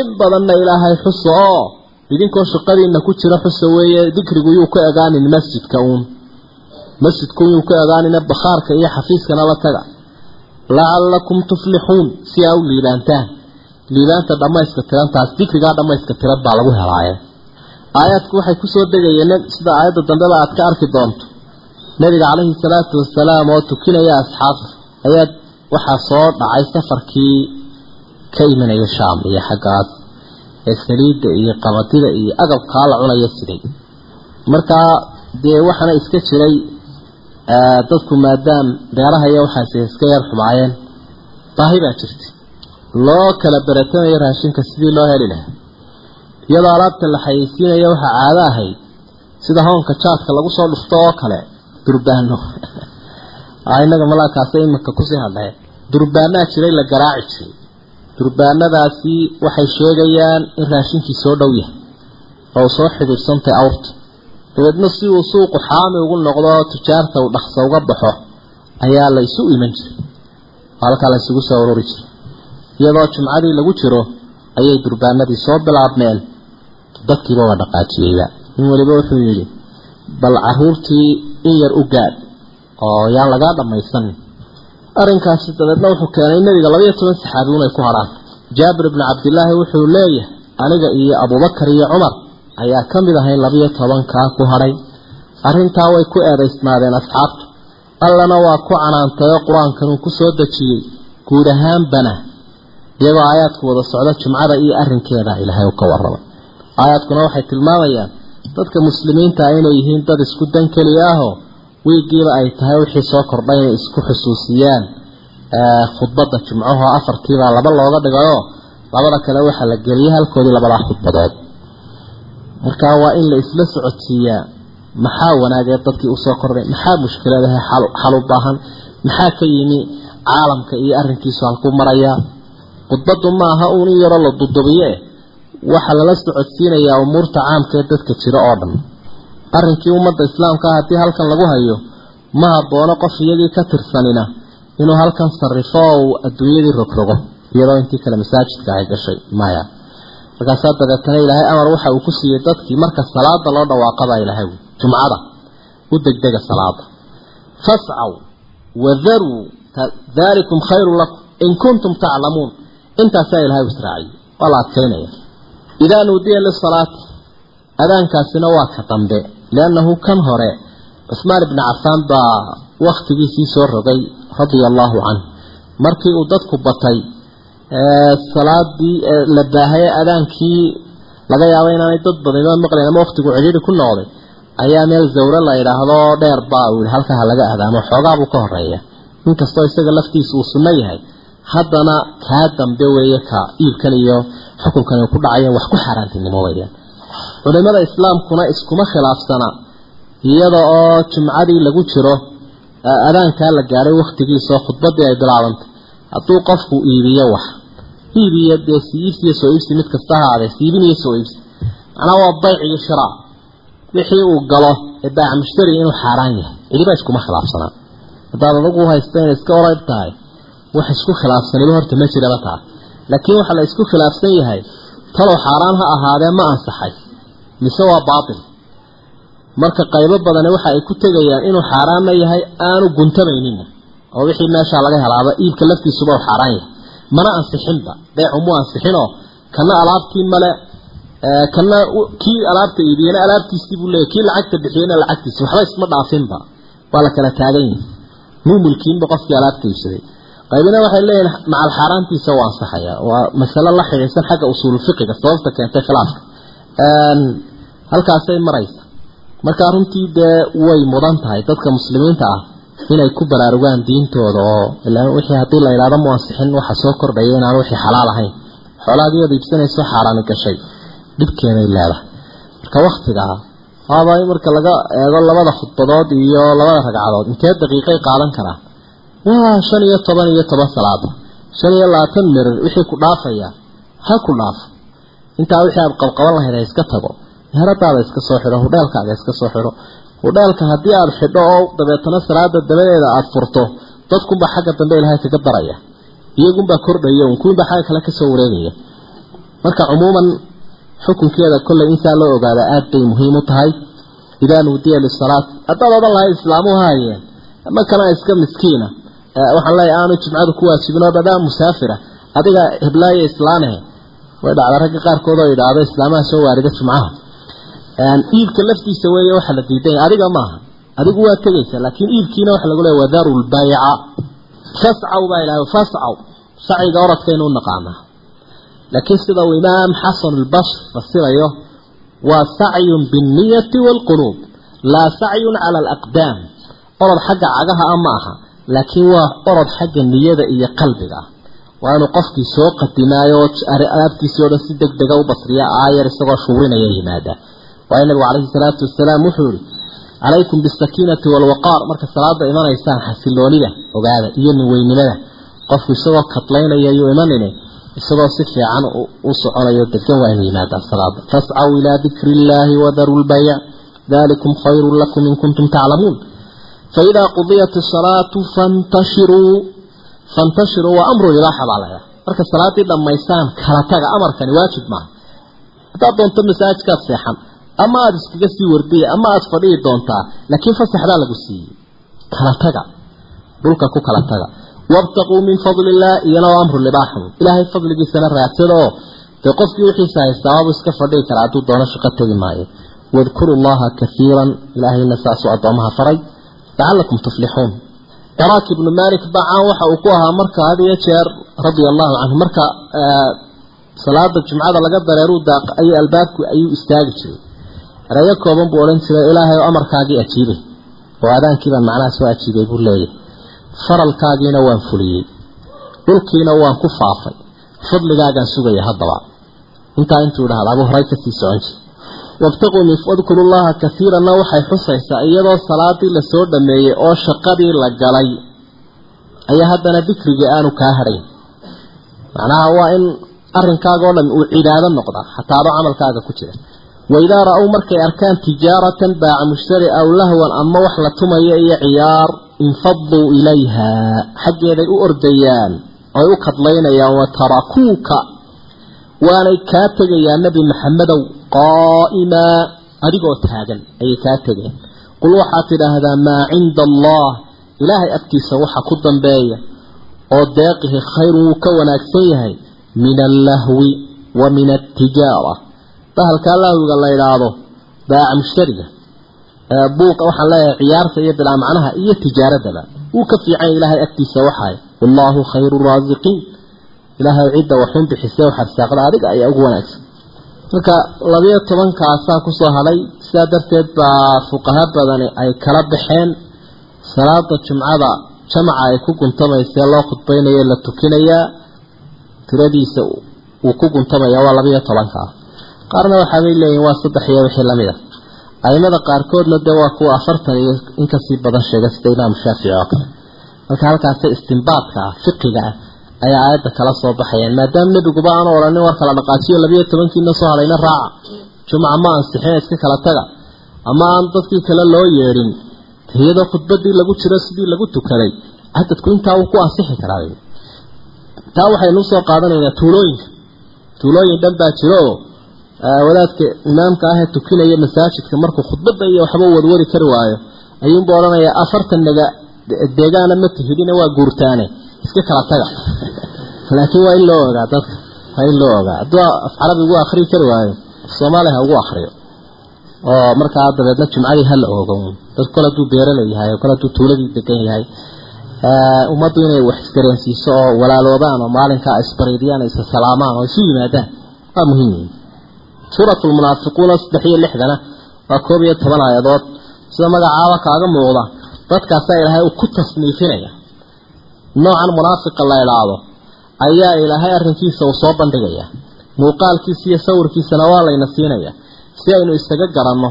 S2: in badanna ilaahay xusa oo idinkoo shaqadiina ku jira xusa weeye dikrigu yuu ka egaanin masjidka uun. Masjidku yuu ka egaanina bakhaarka iyo xafiiskana la taga. Lacallakum tuflixuun si aa u liibaantaan. Liibaanta dhammayska tirantaas dikrigaa dhammayska tiran baa lagu helaaye. Aayaadku waxay ku soo degayeen sida aayadda dambeba aad ka arki doonto. Nabiga calayhi salaatu wasalaam oo tukinaya asxaabta ayaa waxaa soo dhacay safarkii ka imanaya shaam iyo xaggaas ee saliidda iyo qamadida iyo agabkaa la cunaya siday. Markaa dee waxaana iska jiray dadku maadaam beeraha iyo iska yar xumaayeen baahi baa jirta loo kala beratamayo raashinka sidii loo heli lahaa. Iyadoo alaabta la xayeysiinaya waxaa caado ahayd sida hoonka jaadka lagu soo dhufto oo kale durbaano inaga malaakaasa iminka ku sii hadlahe durbaanaa jiray la garaaci jiray. Durbaanadaasi waxay sheegayaan in raashinkii soo dhow yahay oo soo xidhiirsantay awrta. Dabeedna si uu suuqu xaami ugu noqdo tujaarta uu dhaqso uga baxo ayaa la isu iman jiray. Halkaa la isugu soo ururi jiray. Iyadoo jumcadii lagu jiro ayay durbaanadii soo bilaabmeen. Dadkiiba waa dhaqaajiyeyba in waliba wuxuu yidhi bal caruurtii in yar u gaad oo yaan lagaa dhammaysanin arrinkaasi dabeedna wuxuu keenay nebiga labayo toban saxaabi inay ku hadhaan jaabir ibnu cabdilaahi wuxuu leeyahay aniga iyo abubakar iyo cumar ayaa ka mid ahay labayo tobankaa ku hadhay arrintaa way ku eedaysnaadeen asxaabtu allana waa ku canaantay oo qur'aankan uu ku soo dejiyey guud ahaanbana iyagoo aayaadku wada socda jumcada iyo arrinkeeda ilaahay u ka warramay aayaadkuna waxay tilmaamayaan dadka muslimiinta inay yihiin dad isku dan keliya ahoo wiigiiba ay tahay wixii soo kordhay inay isku xusuusiyaan khudbadda jumcahoo afartiibaa laba looga dhigayoo labada kale waxaa la geliyay halkoodii labadaa khudbadood. Markaa waa in la isla socodsiiyaa maxaa wanaagee dadkii u soo kordhay maxaa mushkiladaha xal u baahan maxaa ka yimi caalamka iyo arrinkiisu halkuu marayaa khudbaddu ma aha uun in yaroo la dudubiye waxaa lala socodsiinayaa umuurta caamka ee dadka jira oo dhan arrinkii ummadda islaamka ah haddii halkan lagu hayo ma haboono qof iyagii ka tirsanina inuu halkan sarrifo oo uu adduunyadii rogrogo iyadoo intii kale masaajidka ay gashay maya. Markaasaa dabeetana ilaahay amar waxa uu ku siiyey dadkii marka salaada loo dhawaaqabaa ilaahay jumcada u degdega salaada fascaw wadaruu dalikum khayrun lakum in kuntum taclamuun intaasaa ilaahay u israaciyey waa la adkaynaya. Idaa nuudiya lisalaati adaankaasina waa ka dambe liannahu kan hore cusmaan ibni cafaan baa wakhtigiisii soo rogay radia allaahu canh markii uu dadku batay salaadii la baahaya adaankii laga yaabo inaanay dad badaniba maqlayn ama wakhtigu cidhiidhi ku noqday ayaa meel zawre la idhaahdo dheer baa uu yihi halkaa laga adaamo xoogaabuu ka horreeya inkastoo isaga laftiisa uu sunno yahay haddana kaa dambe weeye ka iibkan iyo xukunkan ku dhacayeen wax ku xaaraantinimo weyaan culimada islaamkuna iskuma khilaafsana iyada oo jumcadii lagu jiro adaankaa la gaadhay wakhtigiisaoo khudbadii ay bilaabantay. Hadduu qofku iibiyo wax iibiyo dee si iibsi iyo soo iibsi mid kasta ha aadee siibin iyo soo iibsi. Macnaa waa bayc iyo shiraa wixii uu galo ee baac mushtariga inuu xaaraan yahay. Cidiba iskuma khilaafsanaa haddaad adugu haysta inay iska orayb tahay wax isku khilaafsaniba horta ma jiraba taa laakiin waxaa la isku khilaafsan yahay talow xaaraan ha ahaadee ma ansaxay mise waa baatil. Marka qaybo badani waxa ay ku tegayaan inuu xaaraanna yahay aanu guntamayninna oo wixii meeshaa laga helaaba iibka laftiisuba u xaaraan yahay. Mana ansixinba. Beecu mu ansixinoo kana alaabtii male kana kii alaabta iibiyena alaabtiisii buu leeyahy kii lacagta bixiyena lacagtiisi waxba isma dhaafinba. Waa la kala taagan yahay muu qofkii alaabta iibsaday. Qaybina waxay leeyihiin macal xaaraantiisa waa ansaxaya. Waa masalo la xidhiidsan xagga usuululfiqiga sababta keentay khilaafka halkaasay maraysa. Markaa runtii dee way mudan tahay dadka muslimiinta ah inay ku baraarugaan diintooda oo wixii haddii la yidhahdo mu ansixin waxa soo kordhaya inaan wixii xalaal ahayn. Xoolaha adigood iibsanayso xaaraani gashay dhibkeenay leedahay. Marka waktigaa haba marka laga eego labada khudbadood iyo labada ragcadood. Intee daqiiqay qaadan karaa waa shan iyo toban iyo toban salaada shan iyo labaatan mirir wixii ku dhaafaya ha ku dhaafo intaa wixii aad qabqaban lahayd ha iska tago meheradaada iska soo xidho hudheelkaaga iska soo xidho hudheelka haddii aada xidho oo dabeetana salaada dabadeeda aada furto dadkunbaa xagga dambe ilaahay kaga daraya iyagunbaa kordhaya un kuwiinbaa xagga kale ka soo wareegaya. Marka cumuuman xukunkeeda kolley insaa loo ogaada aada bay muhiim u tahay. Idaa nuudiya lisalaat haddaad odhan lahay islaamuhu haayeen ama kana iska miskiina. Waxaan leeyahay aanu jimcadu ku waajibin oo musaafira. Adiga heblaaya islaanahe way dhacda ragga qaarkood oo idhaahdo islaamaha soo waariga jumcaha iibka laftiisa weeye waxa la diiday adiga maaha adigu waa tegaysa laakiin iibkiina waxa lagu leeyahay wadaru lbayca fascaw baa ilahay fascaw sacyiga orodkaynu u laakiin sida uu imaam xasan albasr fasirayo waa sacyun binniyati waalquluub laa sacyun cala alaqdaam. Orod xagga cagaha ah aha laakiin waa orod xagga niyada iyo qalbiga ah waa qofkii soo qadimaayo alaabtiisii o dhan si deg dega u basriya aayar isagoo shuurinaya yimaada. Waayo nabigu calayhi salaatu wasalaam wuxuu yihi calaykum bisakiinati waalwaqaar marka salaada imanaysaan xasiloonida ogaada iyo ninweynimada qofku isagoo kadlaynaya yuu imanine isagoo si fiican u soconayo degan waa inuu yimaadaa salaada fascaw ilaa dikri illaahi wadaru lbayc dalikum khayrun lakum in kuntum taclamuun faidaa qudiyat asalaatu fantashiruu fantashiruu waa amru ilaaxa baa lahaa marka salaadii dhammaystaan kala taga amarkani waajib maaha. Haddaad doonto masaajidkaad seexan ama aada iskaga sii wardiya ama aada fadhihi doontaa laakiin fasaxdaa lagu siiyey. Kala taga dhulka ku kala taga wabtaquu min fadli illah iyana waa amru libaaxun ilaahay fadligiisana raadsada dee qofkii wixiisa haystaa waabuu iska fadhihi karaa hadduu doono shaqo tegi maayo. Wadkuru llaha kaiiran ilaahayna saasuu addoomaha faray. Lacalakum tuflixuun ciraaq ibnu malik bacaan waxa uu ku ahaa marka had iyo jeer radia allahu canhu marka salaada jumcada laga dareeruu daaq ayuu albaabku ayuu istaagi jiray. Erayo kooban buu odhan jiray ilaahay oo amarkaagii ajiibay oo aadaankiibaan macnaha soo ajiibay buu leeyahay. Faralkaagiina waan fuliyey. Dhulkiina waan ku faafay. Fadligaagaan sugaya haddaba. Intaa intuu idhahda abuu horay ka sii socon jiray wabtaquu min wadkuru llaha kaiiranna waxay xusaysaa iyadoo salaadii la soo dhameeyey oo shaqadii la galay. Ayaa haddana dikrigii aanu kaa hadhayn. Macnaha waa in arrinkaaga oo dhan uu cibaado noqda xataa adoo camalkaaga ku jira. Waidaa ra'ow markay arkaan tijaaratan baaca mushtari aw lahwan ama wax la tumayo iyo ciyaar infaduu ilayha xaggeeday u ordayaan oy u kadlaynayaan wa tarakuuka waanay kaa tegayaan nebi maxamedow qaa'imaa adigoo taagan ayay kaa tegeen. Qul waxaad tidhaahdaa maa cinda allah ilaahay agtiisa waxa ku dambeeya oo deeqihi khayrun wuu ka wanaagsan yahay min allahwi wa min altijaara bahalkaa lahwiga la idhaahdo baaca mushtariga buuqa waxaan leeyahay ciyaarta iyo bilaa macnaha iyo tijaaradaba. Wuu ka fiican ilaahay agtiisa waxaay wallaahu khayru raasiqiin ilaahay cidda waxun bixisay wax arsaaqda adiga ayaa ugu wanaagsan. Marka labiyo tobankaasaa ku soo hadhay sidaa darteed baa fuqaha badani ay kala baxeen. Salaada jumcada jamaca ay ku guntamaysae loo khudbaynayo la tukinayaa tiradiisa uu ku guntamaya waa labiyo tobankaa. Qaarna waxaabay leeyihiin waa saddex iyo wixii la mid a aimada qaarkoodna dee waa kuwa afartan iyo inkasii badan sheega sida imaam shaafici oo kale. Marka halkaasi istimbaadka ah fiqiga ah ayaa aayadda kala soo baxayaan maadaama nebiguba aanu odhanin war kala dhaqaajiyo labiyo tobankiina soo hadhayna raaca jumca ma ansixina iska kala taga. Ama aan dadkii kale loo yeedhin iyadoo khudbadii lagu jiro sidii lagu tukaday. Cadadku intaa uu ku ansixi karaa. Taa waxaynu u soo qaadanaynaa tuulooyinka. Tuulooyin dhan baa jiro. Oo wadaadka imaamka ahee tukinaya masaajidka markuu khudbada iyo waxba wadwadi kari waayo ayuunbu odhanayaa afartan naga deegaana ma tihidina waa guurtaane. Iska kala taga laakiin waa in loo ogaa dadka. Waa in loo ogaa. Hadduu af carabi ugu akrii kari waayo soomaaliya ha ugu akriyo oo markaa dabeedna jumcadii hala oogo dad kole hadduu beeraley yahay oo kole tuuladii degan yahay. Ummaddu inay wax isdareensiiso oo walaaloobaan oo maalinkaa isbariidiyaan isa salaamaan oo isu yimaadaan waa muhiim. Suuratu lmunaafiquuna saddex iyo lixdana waa koob iyo toban aayadood. Sida magacaaba kaaga muuqda dadkaasaa ilaahay uu ku tasniifinaya. Noocan munaafiqa la idhaahdo ayaa ilaahay arrinkiisa uu soo bandhigaya. Muuqaalkiisa iyo sawirkiisana waa layna siinaya si aynu isaga garanno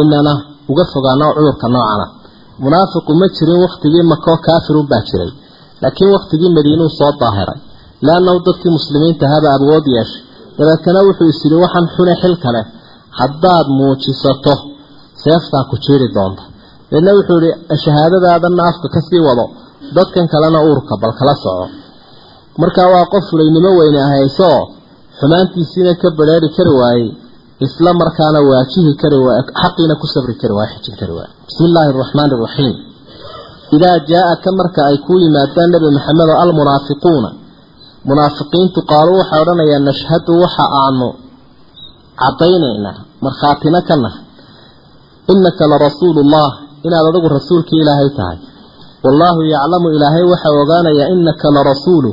S2: inana uga fogaano cudurka noocana. Munaafiqu ma jirin waktigii makoo kaafirun baa jiray laakiin waktigii madiinuu soo daahiray leannahu dadkii muslimiinta haba awood yeeshay dabeetana wuxuu is yidhi waxaan xune xil kale. Haddaad muujisato seeftaa ku jiiri doonta. Deedna wuxuu yihi shahaadadaadanna afka ka sii wado. Dadkan kalena uurka bal kala soco markaa waa qof fulaynimo weyne ahaysooo xumaantiisiina ka badheeri kari waayey isla markaana waajihi kari xaqiina ku sabri kari waay xijin kari waay bismi illaahi araxmaani araxiim idaa jaa-aka marka ay kuu yimaadaan nebi maxamed oo almunaafiquuna. Munaafiqiintu qaaluu waxay odhanayaan nashhadu waxa aanu caddaynaynaa markhaatina ka nahay innaka la rasuulullah. Inaad adigu rasuulkii ilaahay tahay. Wallaahu yaclamu ilaahay waxaa ogaanayaa innaka la rasuulu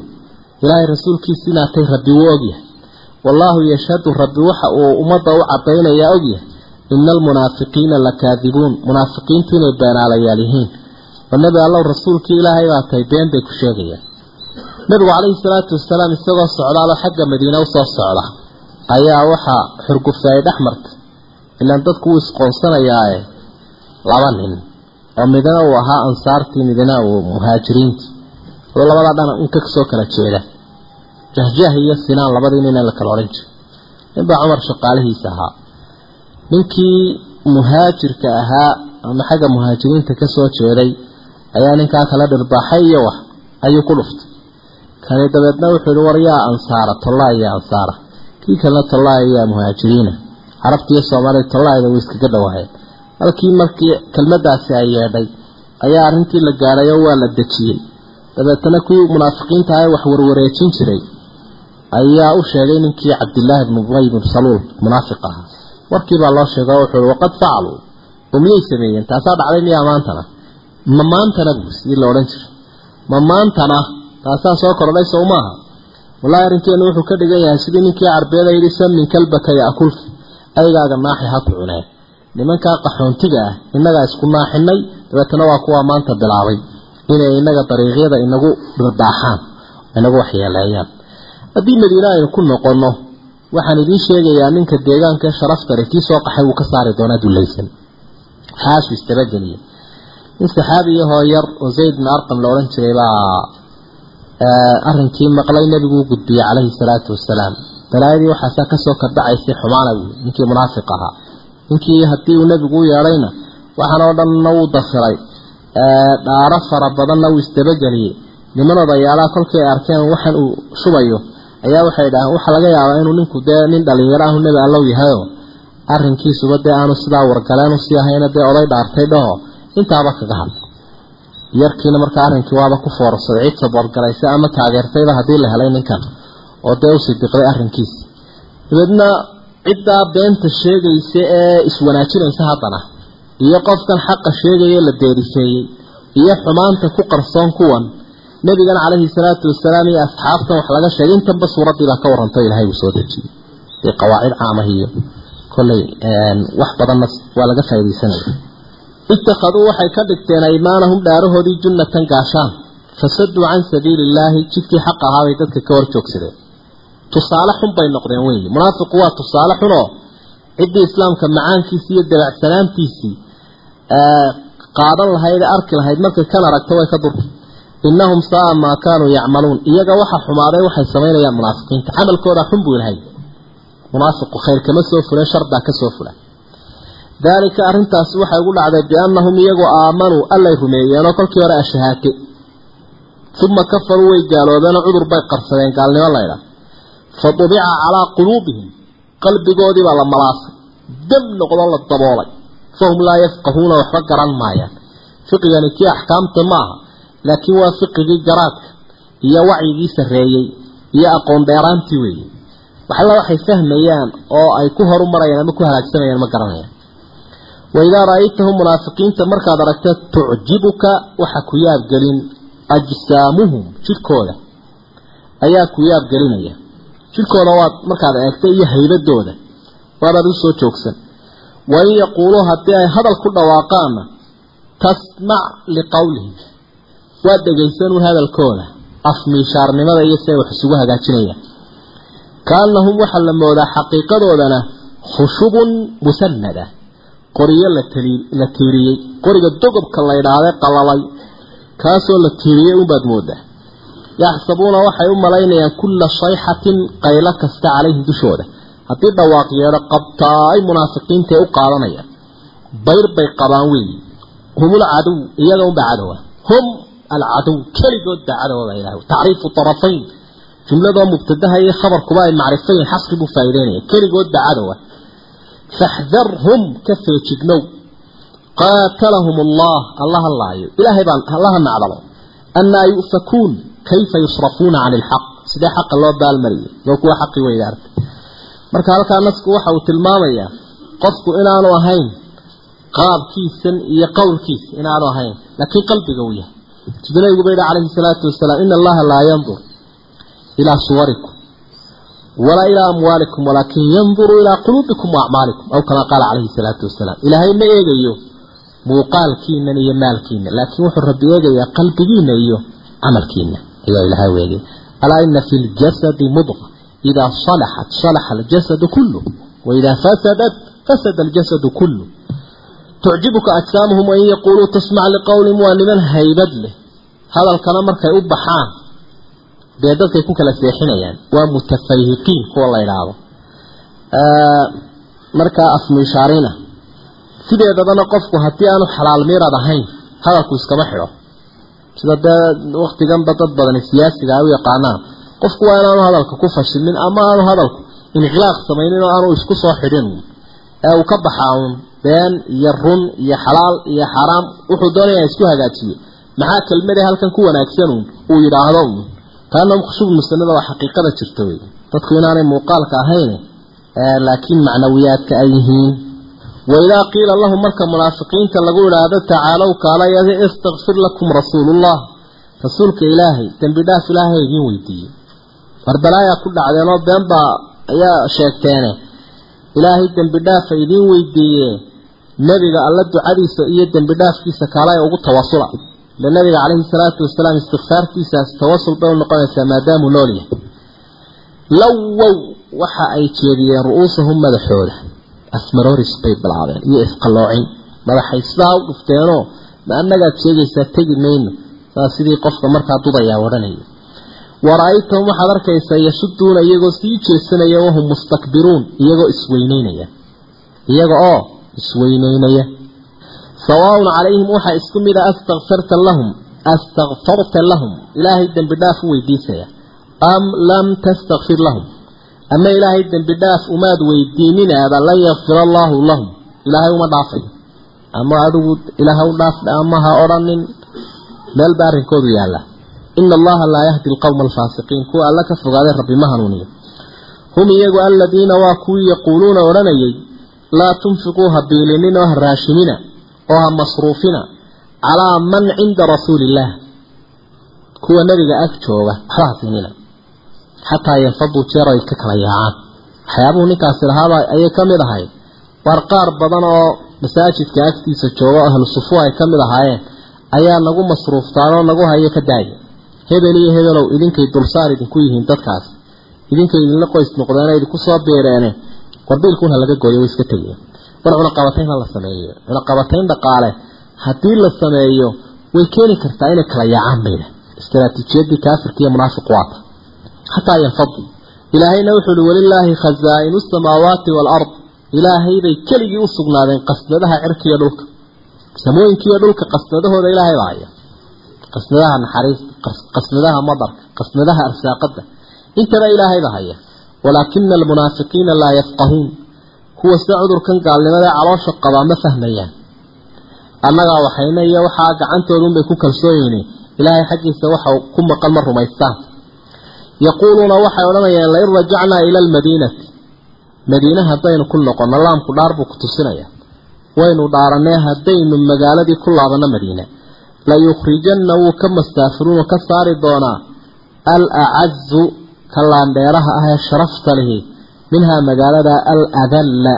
S2: ilaahay rasuulkiisi inaad tahay rabbi wuu ogyahay wallaahu yashhadu rabbi waxa uu ummadda u caddaynayaa ogyahay ina almunaafiqiina lakaadibuun munaafiqiintu inay beenaalayaal yihiin oo nebi allow rasuulkii ilaahay baa tahay been bay ku sheegayaan. Nebigu calayhi salaatu wasalaam isagoo socdaalo xagga madiine u soo socda ayaa waxaa xurgufay dhex martay ilaan dadku wuu isqoonsanayaae laba nin. Oo midna uu ahaa ansaartii midna uu muhaajiriintii oo labada dhan inka ka soo kala jeeda jahjah iyo sinaan labadii nin la kala odhan jiray. Ninbaa cumar shaqaalihiisa ahaa. Ninkii muhaajirka ahaa ama xagga muhaajiriinta ka soo jeeday ayaa ninkaa kala dhirbaaxay iyo wax ayuu ku dhuftay. Kani dabeedna wuxuu yihi war yaa ansaara tollaa iyo ansaara. Kii kalena tollaa yaa muhaajiriina. Carabta iyo soomaalida tollaayda way iskaga dhawaayeen halkii markii kelmadaasi ay yeedhay ayaa arrintii la gaadhay oo waa la dejiyey. Dabeetana kuwii munaafiqiinta ah wax warwareejin jiray ayaa u sheegay ninkii cabdillaahi bnu ubay bnu saluul munaafiq ahaa warkiibaa loo sheegay oo wuxuu waqad facaluu oo miyay sameeyeen? Taasaa dhacday miyaa maantana? Ma maantana buu sidii la odhan jiray. Ma maantana? Taasaa soo kordhay sow maaha wallahi arrinkeenu wuxuu ka dhigan yahay sidii ninkii carbeeda yidhi samin kalbaka yaakulka aygaaga naaxi ha ku cuneen. Nimankaa qaxoontiga ah innagaa isku naaxinay dabeetana waa kuwaa maanta bilaabay. Inay innaga dariiqyada inagu dhirbaaxaan inagu waxyeeleeyaan haddii madiine aynu ku noqonno waxaan idiin sheegayaa ninka deegaanka sharaftale kii soo qaxay wuu ka saari doonaa dulaysan. Xaasu istabageliye nin saxaabiyahoo yar oo zayd bin arqam la odhan jiray baa arrinkii maqlay nebiguu gudbiyey calayhi salaatu wasalaam balaayadii waxaasaa ka soo kordhacaysay xumaana buui ninkii munaafiq ahaa. Ninkii haddii uu nebigu u yeedhayna waxaan oo dhanna wuu dafiray dhaaro fara badanna wuu isdabageliyey niman odayaalaha kolkii ay arkeen waxaan uu shubayo ayaa waxay dhaaheen waxaa laga yaabaa inuu ninku dee nin dhalinyaro ahu nebi allow yahayoo arrinkiisuba dee aanu sidaa wargaleen u sii ahayna dee oday dhaartay dhaho. Intaaba kaga hadla yarkiina markaa arrinkii waaba ku foorsaday cid saboorgalaysa ama taageertayba haddii la helay ninkan oo dee diqday arrinkiisa dabeedna ciddaa beenta sheegaysa ee iswanaajinaysa haddana iyo qofkan xaqa sheegaya la deeriseeyey iyo xumaanta ku qarsoon kuwan nabigan calayhi salaatu wasalaam iyo asxaabtan wax laga sheegay intanba suuraddii baa ka warranto ilahay uu soo dejiyey. Dee qawaacid caamah iyo kolley wax badanna waa laga faaidaysanaya ittakhaduu waxay ka dhigteen aymaanahum dhaarahoodii junnatan gaashaan. Fasaduu can sabiili illaahi jidkii xaq ahaabay dadka ka hor joogsadeen tusaale xun bay noqdeen weyi munaafiqu waa tusaale xunoo ciddii islaamka macaankiisii iyo dabacsanaantiisii qaadan lahayd ee arki lahayd. Markay kan aragto way ka durta innahum saaa maa kaanuu yacmaluun. Iyaga waxa xumaaday waxay samaynayaan munaafiqiinta. Camalkooda xun buu ilahay munaafiqu khayr kama soo fulen sharbaa ka soo fula daalika arrintaasi waxay ugu dhacday biannahum iyagu aamanuu allay rumeeyeenoo kolkii hore ashahaate. Uma kafaruu way gaaloobeenoo cudur bay qarsadeen gaalnimo laydha fa dubica calaa quluubihim. Qalbigoodii baa la malaasay. Dam noqdo la daboolay. Fahum laa yafqahuuna waxba garan maayaan. Fiqigani kii axkaamta maaha laakiin waa fiqigii garaadka iyo wacyigii sarreeyey iyo aqoon dheeraantii weeye waxalla waxay fahmayaan oo ay ku horumarayaan ama ku halaagsamayaan ma garanayaan waidaa ra'aytahum munaafiqiinta markaad aragta tucjibuka waxa ku yaabgelin ajsaamuhum jidhkooda. Ayaa ku yaabgelinaya jidhkooda waad markaad eegta iyo haybadooda waabaad u soo joogsan. Wain yaquuluu haddii ay hadal ku dhawaaqaanna tasmac liqowlihim waad dhegaysanun hadalkooda afmiishaarnimada iyo siay wax isugu hagaajinayaan kaanahum waxaa la moodaa xaqiiqadoodana khushubun musanada qoriyo la tiiriyey. Qoriga dogobka la ydhaahday qalalay kaasoo la tiiriyey unbaad moodaa yaxsabuuna waxay u malaynayaan kulla shayxatin qaylo kasta calayhim dushooda. Haddii dhawaaq yeedho qabtaa ay munaafiqiintae u qaadanayaan bayr bay qabaan weeyi hum ulcadow iyaga unbaa cadowa hum alcadow keligood baa ilahay tacriifu tarafayn jumladoo mubtadaha iyo khabarkuba ay macrifayin xasri buu faa'iideynaya keligood baa cadowa faxdarhum ka feejignow qaatalahum allah allaha laayo ilaahay baan allaha nacdalo annaa yu'fakuun kayfa yusrafuuna cani ilxaq sidee xaqa loo baalmariyay loo kuwa xaqi weydaartay marka halkaa nasku waxa uu tilmaamayaa qofku inaanu ahayn qaabkiisan iyo qowlkiisa inaanu ahayn laakiin qalbiga uu yahay nabigu ba yihi calayhi salaatu wasalaam ina allaha laa yandur ilaa suwarikum walaa ilaa amwaalikum walaakin yanduru ilaa quluubikum wa acmaalikum aw kamaa qaala calayhi salaatu wasalaam ilaahay ma eegayo muuqaalkiinan iyo maalkiina laakiin wuxuu rabbi eegayaa qalbigiina iyo camalkiina ayaa ilahay u eegay alaa ina fi ljasadi mudqa idaa salaxat salaxa aljasadu kullu waidaa fasadat fasada aljasadu kullu tucjibuka ajsaamuhum wain yaquuluu tasmac liqowlihim waa niman haybad leh. Hadalkana markay u baxaan dee dadkay ku kala seexinayaan. Waa mutafayhiqiin kuwa la idhaahdo markaa afmishaarina sideedabana qofku haddii aanu xalaal miirad ahayn hadalku iskama xidho. Sida dee waktiganba dad badani siyaasiga ay u yaqaanaan qofku waa inaanu hadalka ku fashilmin ama aanu hadalku inqilaaq samaynin oo aanu isku soo xidhin. Ee uu ka baxaa uun been iyo run iyo xalaal iyo xaraam wuxuu doonaya isku hagaajiyo. Maxaa kelmadee halkan ku wanaagsan uun? Uu yidhaahdo uun. Taana khushuub muslimada waa xaqiiqada jirta wey dadku inaanay muuqaalka ahayn laakiin macnawiyaadka ay yihiin. Waidaa qiila lahum marka munaafiqiinta lagu idhaahdo tacaalow kaalaya istakfir lakum rasuulullah. Rasuulka ilaahay dembi dhaaf ilaahay idiin weydiiyey warbalaayaa ku dhacdeenoo been baa ayaa sheegteene ilaahay dembi dhaafa idiin weydiiye nebiga alla ducadiisa iyo dembi dhaafkiisa kaalaya ugu tawasula. Ile nabiga calayhi salaatu wasalaam istikfaartiisaas tawasul bay u noqonaysaa maadaamuu nool lowow waxa ay jeediyeen ru-uusahum madaxooda. Asmaroris bay bilaabeen iyo isqaloocin madaxay sidaa u dhufteenoo ma annagaad sheegaysaa tegi mayno. Saa sidii qofka markaa dudayaa odhanaya wara-aytahum waxaad arkaysaa yasuduuna iyagoo sii jeesanaya wahum mustakbiruun iyagoo isweyneynaya iyaga oo isweyneynaya sawaaun calayhim waxaa isku mid a astakfarta lahum astakfarta lahum. Ilaahay dembi dhaaf u weydiisaya. Am lam tastakfir lahum? Ama ilaahay dembi dhaaf umaad weydiininaaba lan yakfir allaahu lahum. Ilaahay uma dhaafayo ama adigu ilaaha u dhaaf ama ha odhanin meel baa arrinkoodu yaalla. Ina allaha laa yahdi alqowma alfaasiqiin. Kuwa alla ka fogaaday rabbi ma hanuuniyo. Hum iyagu aladiina waa kuwii yaquuluuna odhanayay laa tunfiquu ha biilinin oo ha raashimina oo ha masruufina calaa man cinda rasuuli illaah kuwa nabiga ag jooga waxba ha siinina xataa yanfaduu jeer ay ka kala yaacaan waxyaabuhu ninkaasi lahaaba ayay ka mid ahayd war qaar badan oo masaajidka agtiisa jooga oo ahlu sufu ay ka mid ahaayeen ayaa nagu masruuftaanoo nagu hayo ka daaya hebel iyo hebelow idinkay dulsaar idinku yihiin dadkaas idinkay idinla qoys noqdeene idinku soo beereene warbiilkuun ha laga gooyo way iska tegeen war cunaqabatayn la sameeyo. Cunaqabatayn dhaqaale haddii la sameeyo way keeni kartaa inay kala yaacaan bayda istaraatiijiyadii kaafirka iyo munaafiqu waata. Xataa yanfadu ilaahayna wuxuu uhi walilaahi khazaa'inu samaawaati waalard ilaahaybay keligii u sugnaadeen qasnadaha cirkiiyo dhulka. Samooyinkiiyo dhulka qasnadahooda ilaahay baa haya. Qasnadaha naxariista qasnadaha madarka qasnadaha arsaaqada intaba ilaahayba haya walaakina almunaafiqiina laa yafqahuun. Kuwa sida cudurkan gaalnimada caloosha qabaa ma fahmayaan. Annagaa waxayna iyo waxaa gacantoodunbay ku kalsooyihiin ilaahay xaggiisa waxa ku maqan ma rumaystaan. Yaquuluuna waxay odhanayaan lain rajacnaa ila almadiinati. Madiine haddaynu ku noqono laamku dhaar buu ku tusinaya. Waynu dhaaranee haddaynu magaaladii ku laabanno madiine layukhrijanna wuu ka mastaafiruunu ka saari doonaa al acazu ka laandheeraha ah ee sharafta minhaa magaalada al adalla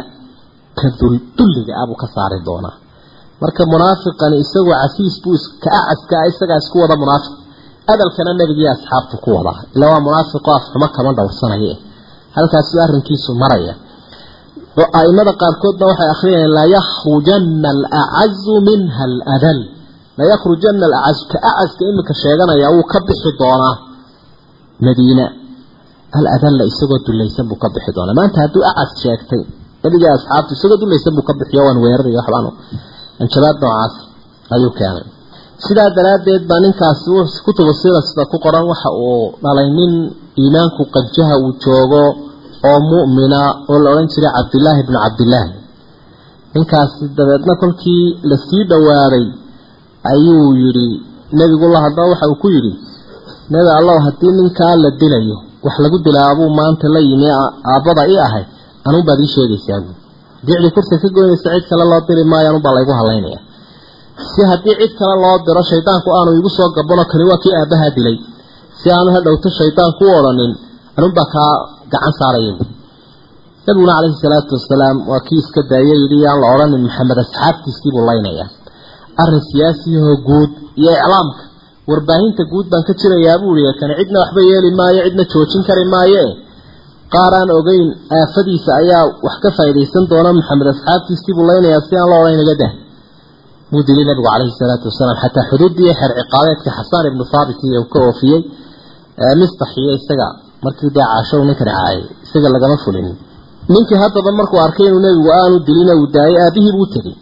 S2: ka duldulliga ah buu ka saari doonaa. Marka munaafiqani isagoo casiis buu ka acaska ah isagaa isku wada munaafiq adalkana nebigii asxaabtu ku wadaa. Ila waa munaafiqo afxumo kama dhowrsanaye halkaasuu arrinkiisu maraya. Aimada qaarkoodna waxay akhriyayeen layakhrujanna alacazu minha aladal layakhrujanna alacazu ka acaska iminka sheeganaya wuu ka bixi doonaa madiina aladalla isagoo dulaysan buu ka bixi doonaa? Maanta hadduu acas sheegtay nabiga asxaabtu isagoo dulaysan buu ka bixiyo waan weeraraya waxbaan anjabaad noocaas ayuu keenay. Sidaa daraaddeed baa ninkaasi kutubu sira sida ku qoran waxa uu dhalay nin iimaanku qanjaha uu joogo oo mu'mina oo la odhan jiray cabdillaahi bnu cabdillaahi ninkaasi dabeedna kolkii la sii dhowaaday ayuu yidhi nebigula haddaba waxa uu ku yidhi nebi allow haddii ninkaa la dilayo wax lagu dilaabuu maanta la yimi aabbada i ahay anuunbaad ii sheegaysaa dicdii kursi ka goynaysa cid kale loo diri maayo anuunbaa laygu hadlaynaya si haddii cid kale loo diro shaydaanku aanu igu soo gabano kani waa kii aabbahaa dilay. Si aanu hadhowto shaydaanku u odhanin anuunbaa kaa gacan saaraya nabiguna calayhi salaatu wasalaam waa kii iska daaya yidhi yaan la odhanin maxamed asxaabtiisii buu laynayaa arrin siyaasiyahoo guud iyo iclaamka warbaahinta guud baan ka jirayaa buu ihi kani cidna waxba yeeli maayo cidna joojin kari maaye. Qaar aan ogeyn aafadiisa ayaa wax ka faa'iidaysan doona maxamed asxaabtiisii buu laynayaa si aan la odhan inaga dah muu dilay nabigu calayhi salaatu wasalaam xataa xuduuddii xeer ciqaabeedka xasaan ibnu thaabit iyo ka oofiyey mistaxiyo isaga markii dee caasho uu ninkani caayay isaga lagama fulin. Ninkii haddaba markuu arkay inuu nebigu aanu dilina uu daayay aabihii buu tegey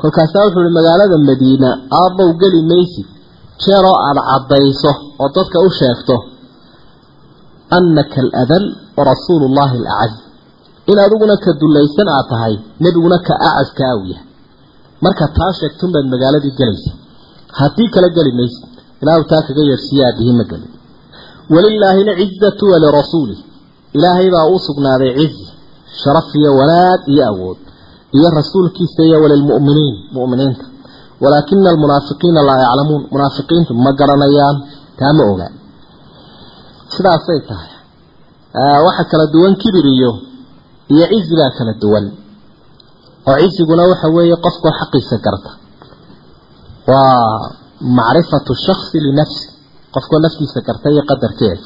S2: kolkaasaa wuxuu ihi magaalada madiina aabbow geli maysid jeeroo aada caddayso oo dadka u sheegto annaka aladal wa rasuulu llahi alacaz. In adiguna ka dullaysan aad tahay nebiguna ka acaskaa uu yahay. Marka taa sheegtunbaad magaaladii gelaysa. Haddii kala geli maysid ilaahu taa kaga yeerhsiiye aabihii ma gelin. Walilaahi alcizatu walirasuulih ilaahay baa uu sugnaaday cizi sharaf iyo wanaag iyo awood iyo rasuulkiisa iyo walilmu'miniin mu'miniinta walaakina almunaafiqiina laa yaclamuun. Munaafiqiintu ma garanayaan taa ma ogaa sidaasay tahay. Waxa kala duwan kibir iyo iyo cizi baa kala duwan. Oo ciziguna waxa weeye qofkoo xaqiisa garta. Waa macrifatu shaksi linafsi qofkoo naftiisa garta iyo qadarkeeda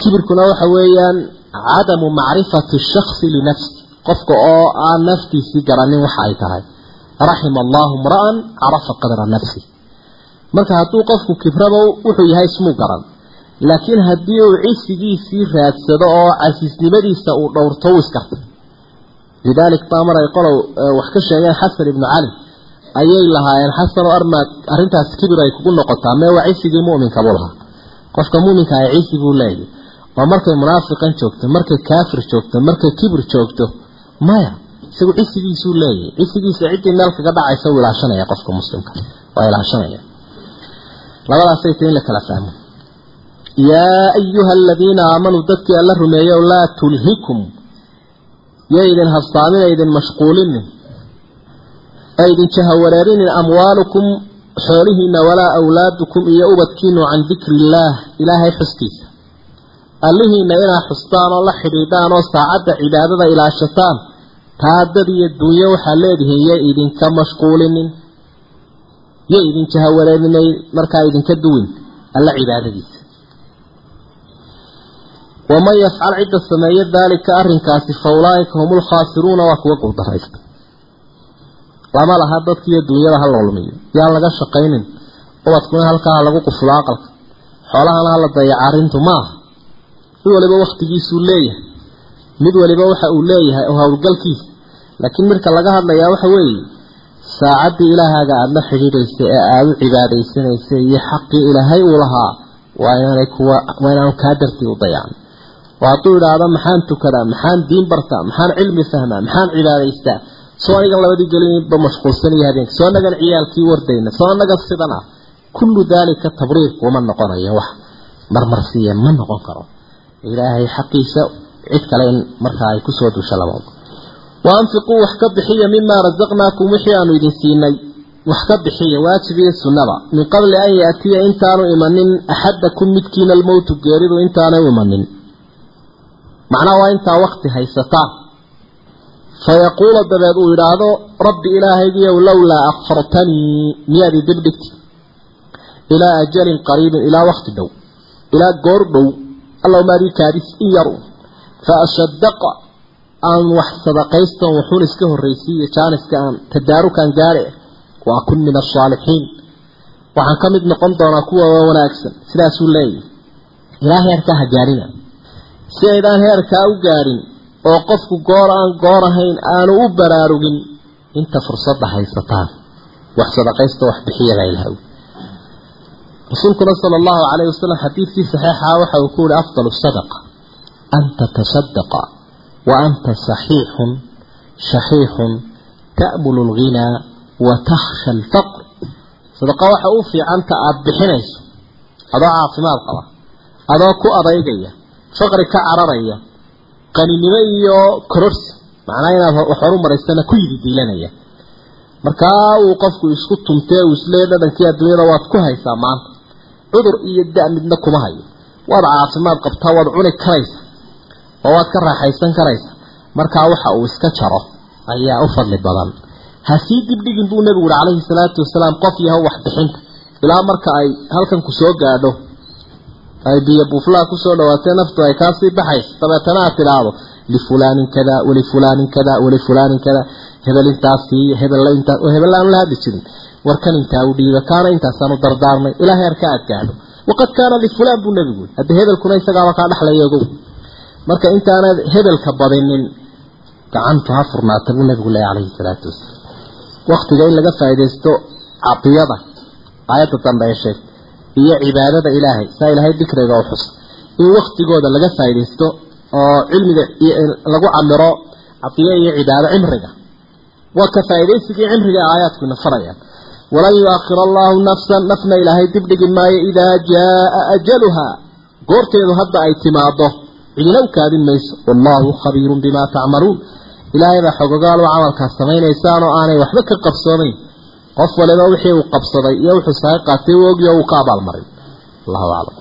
S2: kibirkuna waxa weeyaan cadamu macrifati shaksi linafsi qofka oo aan naftiisii garanin waxa ay tahay raxima allahu mra'an carafa qadra nafsi. Marka hadduu qofku kibraba wuxuu yahay ismuu garan. Laakiin haddii uu cisigiisii raadsado oo casiisnimadiisa uu dhowrto uu iskartay lidaalik baa mar ay qolow wax ka sheegeen xasan ibnu cali ayay lahaayeen xasano armaad arrintaas kibir ay kugu noqotaa mee waa cisigii mu'minka buu lahaa? Qofka mu'minka ah cisi buu leeyahy oo markay munaafiqan joogto markay kaafir joogto markay kibir joogto. Maya isagu cisigiisuu leeyahy cisigiisa ciddii meel kaga dhacaysa uu ilaashanaya qofka muslimka. Waa ilaashanaya. Labadaasay tahay in la kala fahmo. Yaa ayuha aladiina aamanuu dadkii alla rumeeyow laa tulhikum yaydin habsaamina idin mashquulinin ee idin jahawareerinin amwaalukum xoolihiina walaa awlaadukum iyo ubadkiinu can dikri illaah ilaahay xuskiisa. Allihiina inaa xustaan oo la xidhiidhaan oo saacadda cibaadada ilaashataan taa dad iyo dunyo waxaa leedihiin yo idinka mashquulinin yo idin jahawareerinay markaa idinka duwin. Alla cibaadadiisa. Waman yafcal cidda sameeya daalika arrinkaasi fa ulaaika hum ulkhaasiruuna waa kuwa guuldaraysta lama laha dadkiiyo dunyada ha loolmiyo yaan laga shaqaynin. Ubadkuna halkaa ha lagu qufulo aqalka xoolahana hala dayaca arrintu maaha. Mid waliba wakhtigiisuu leeyahay mid waliba waxa uu leeyahay oo howlgalkiisa laakiin midka laga hadlayaa waxa weeye saacaddii ilaahaaga aada la xidhiidhaysa ee aada u cibaadaysanaysa iyo xaqii ilaahay uu lahaa waa inaanay kuwa waa inaanu kaa dartii u dayacan oo hadduu idhaahdo maxaan tukadaa maxaan diin bartaa maxaan cilmi fahmaa maxaan cibaadaystaa? Soo anigan labadii gelinba habeenka soo anagan ciyaalkii wardayna soo anagan sidan kullu daalika tabriirku uma noqonayo wax marmarsiiya ma noqon karo. Ilaahay xaqiisa cid kale in markaa ay ku soo dusho lama wa anfiquu wax ka bixiya mimaa rasaqnaakum wixii aanu idin siinay. Wax ka bixiya waajib iyo sunnada. Min qabli an yaatiya intaanu imanin axadakum midkiina almowtu geeridu intaanay imanin. Macnaha waa intaa wakti haysataan fayaquula dabeed uu yidhaahdo rabbi ilaahaygiiyow lowlaa akfartanii miyaad i dibdhigti ilaa ajalin qariibin ilaa wakti dhow. Ilaa goor dhow. Allaw maadii kaadis in yaru fa ashadaqa aan wax sadaqayston wuxuun iska horraysiiyo jaaniska aan tadaarukaan gaare waa kun min asaalixiin waxaan ka mid noqon doonaa kuwa wanaagsan sidaasuu leeyahy ilaa heerkaa ha gaarina si aydaan heerkaa u gaadhin oo qofku goor aan goor ahayn aanu u baraarugin inta fursadda haysataan wax sadaqaysta wax bixiyabaa ilahaw rasuulkuna sala allahu calayhi wasalam xadiidkii saxiixa waxa uu ku yihi afdalu sadaqa takhsha alfaqr sadaqa waxa u fiicanta aada bixinayso adoo caafimaad qaba adoo ku adaygaya faqri ka cararaya qaninimo iyo kororsi macnaa inaad wax horu maraysana ku yidi diilanaya markaa uu qofku isku tumtee uu isleeya dhadhankii adduunyada waad ku haysaa maanta cudur iyo da midna kuma hayo waad caafimaad qabtaa waad cuni karaysa oo waad ka raaxaysan karaysa. Markaa waxa uu iska jaro ayaa u fadli badan. Ha sii dibdhigin buu nebigu uhi calayhi salaatu wasalaam qof yahow waxbixinta ilaa marka ay halkan ku gaadho ay biyo buuflaha ku soo dhawaatee naftu ay kaasii baxayso dabeetana aad tidhaahdo lifulaanin kada walifulaanin kada walifulaanin kada hebel intaas siiyo hebella intaas oo la hadli jirin. Warkan intaa u dhiiba kaana intaasaanu dardaarnay ilaa heerka aad gaadho. Waqad kaana lifulaan buu nebigu yiri hadda hebelkuna isagaaba kaa dhexlaya ogow marka intaanad hebelka badinin gacantu ha furnaata buu nebigu leeya calayhi salaatu wasalaam. Waktiga in laga faaidaysto cadiyada aayadda dambe ee sheeg iyo cibaadada ilaahay saa ilaahay dikriga u xus. In waktigooda laga faaidaysto oo cilmiga lagu camiro cadiyo iyo cibaado cimriga. Waa ka faaidaysigii cimriga ee aayaadku ina farayaan walan yu-akhir allahu nafsan nafna ilaahay dibdhigi maayo idaa jaa ajaluhaa. Goorteedu hadda ay timaado cidina u kaadin mayso wallaahu khabiirun bimaa tacmaluun. Ilaahay baa xogogaal oo camalkaas samaynaysaan oo aanay waxba ka qabsoonayn. Qof waliba wixii uu qabsaday iyo wuxuu saga qaatay u ogyo uu ka abaalmaray. Allahu aclam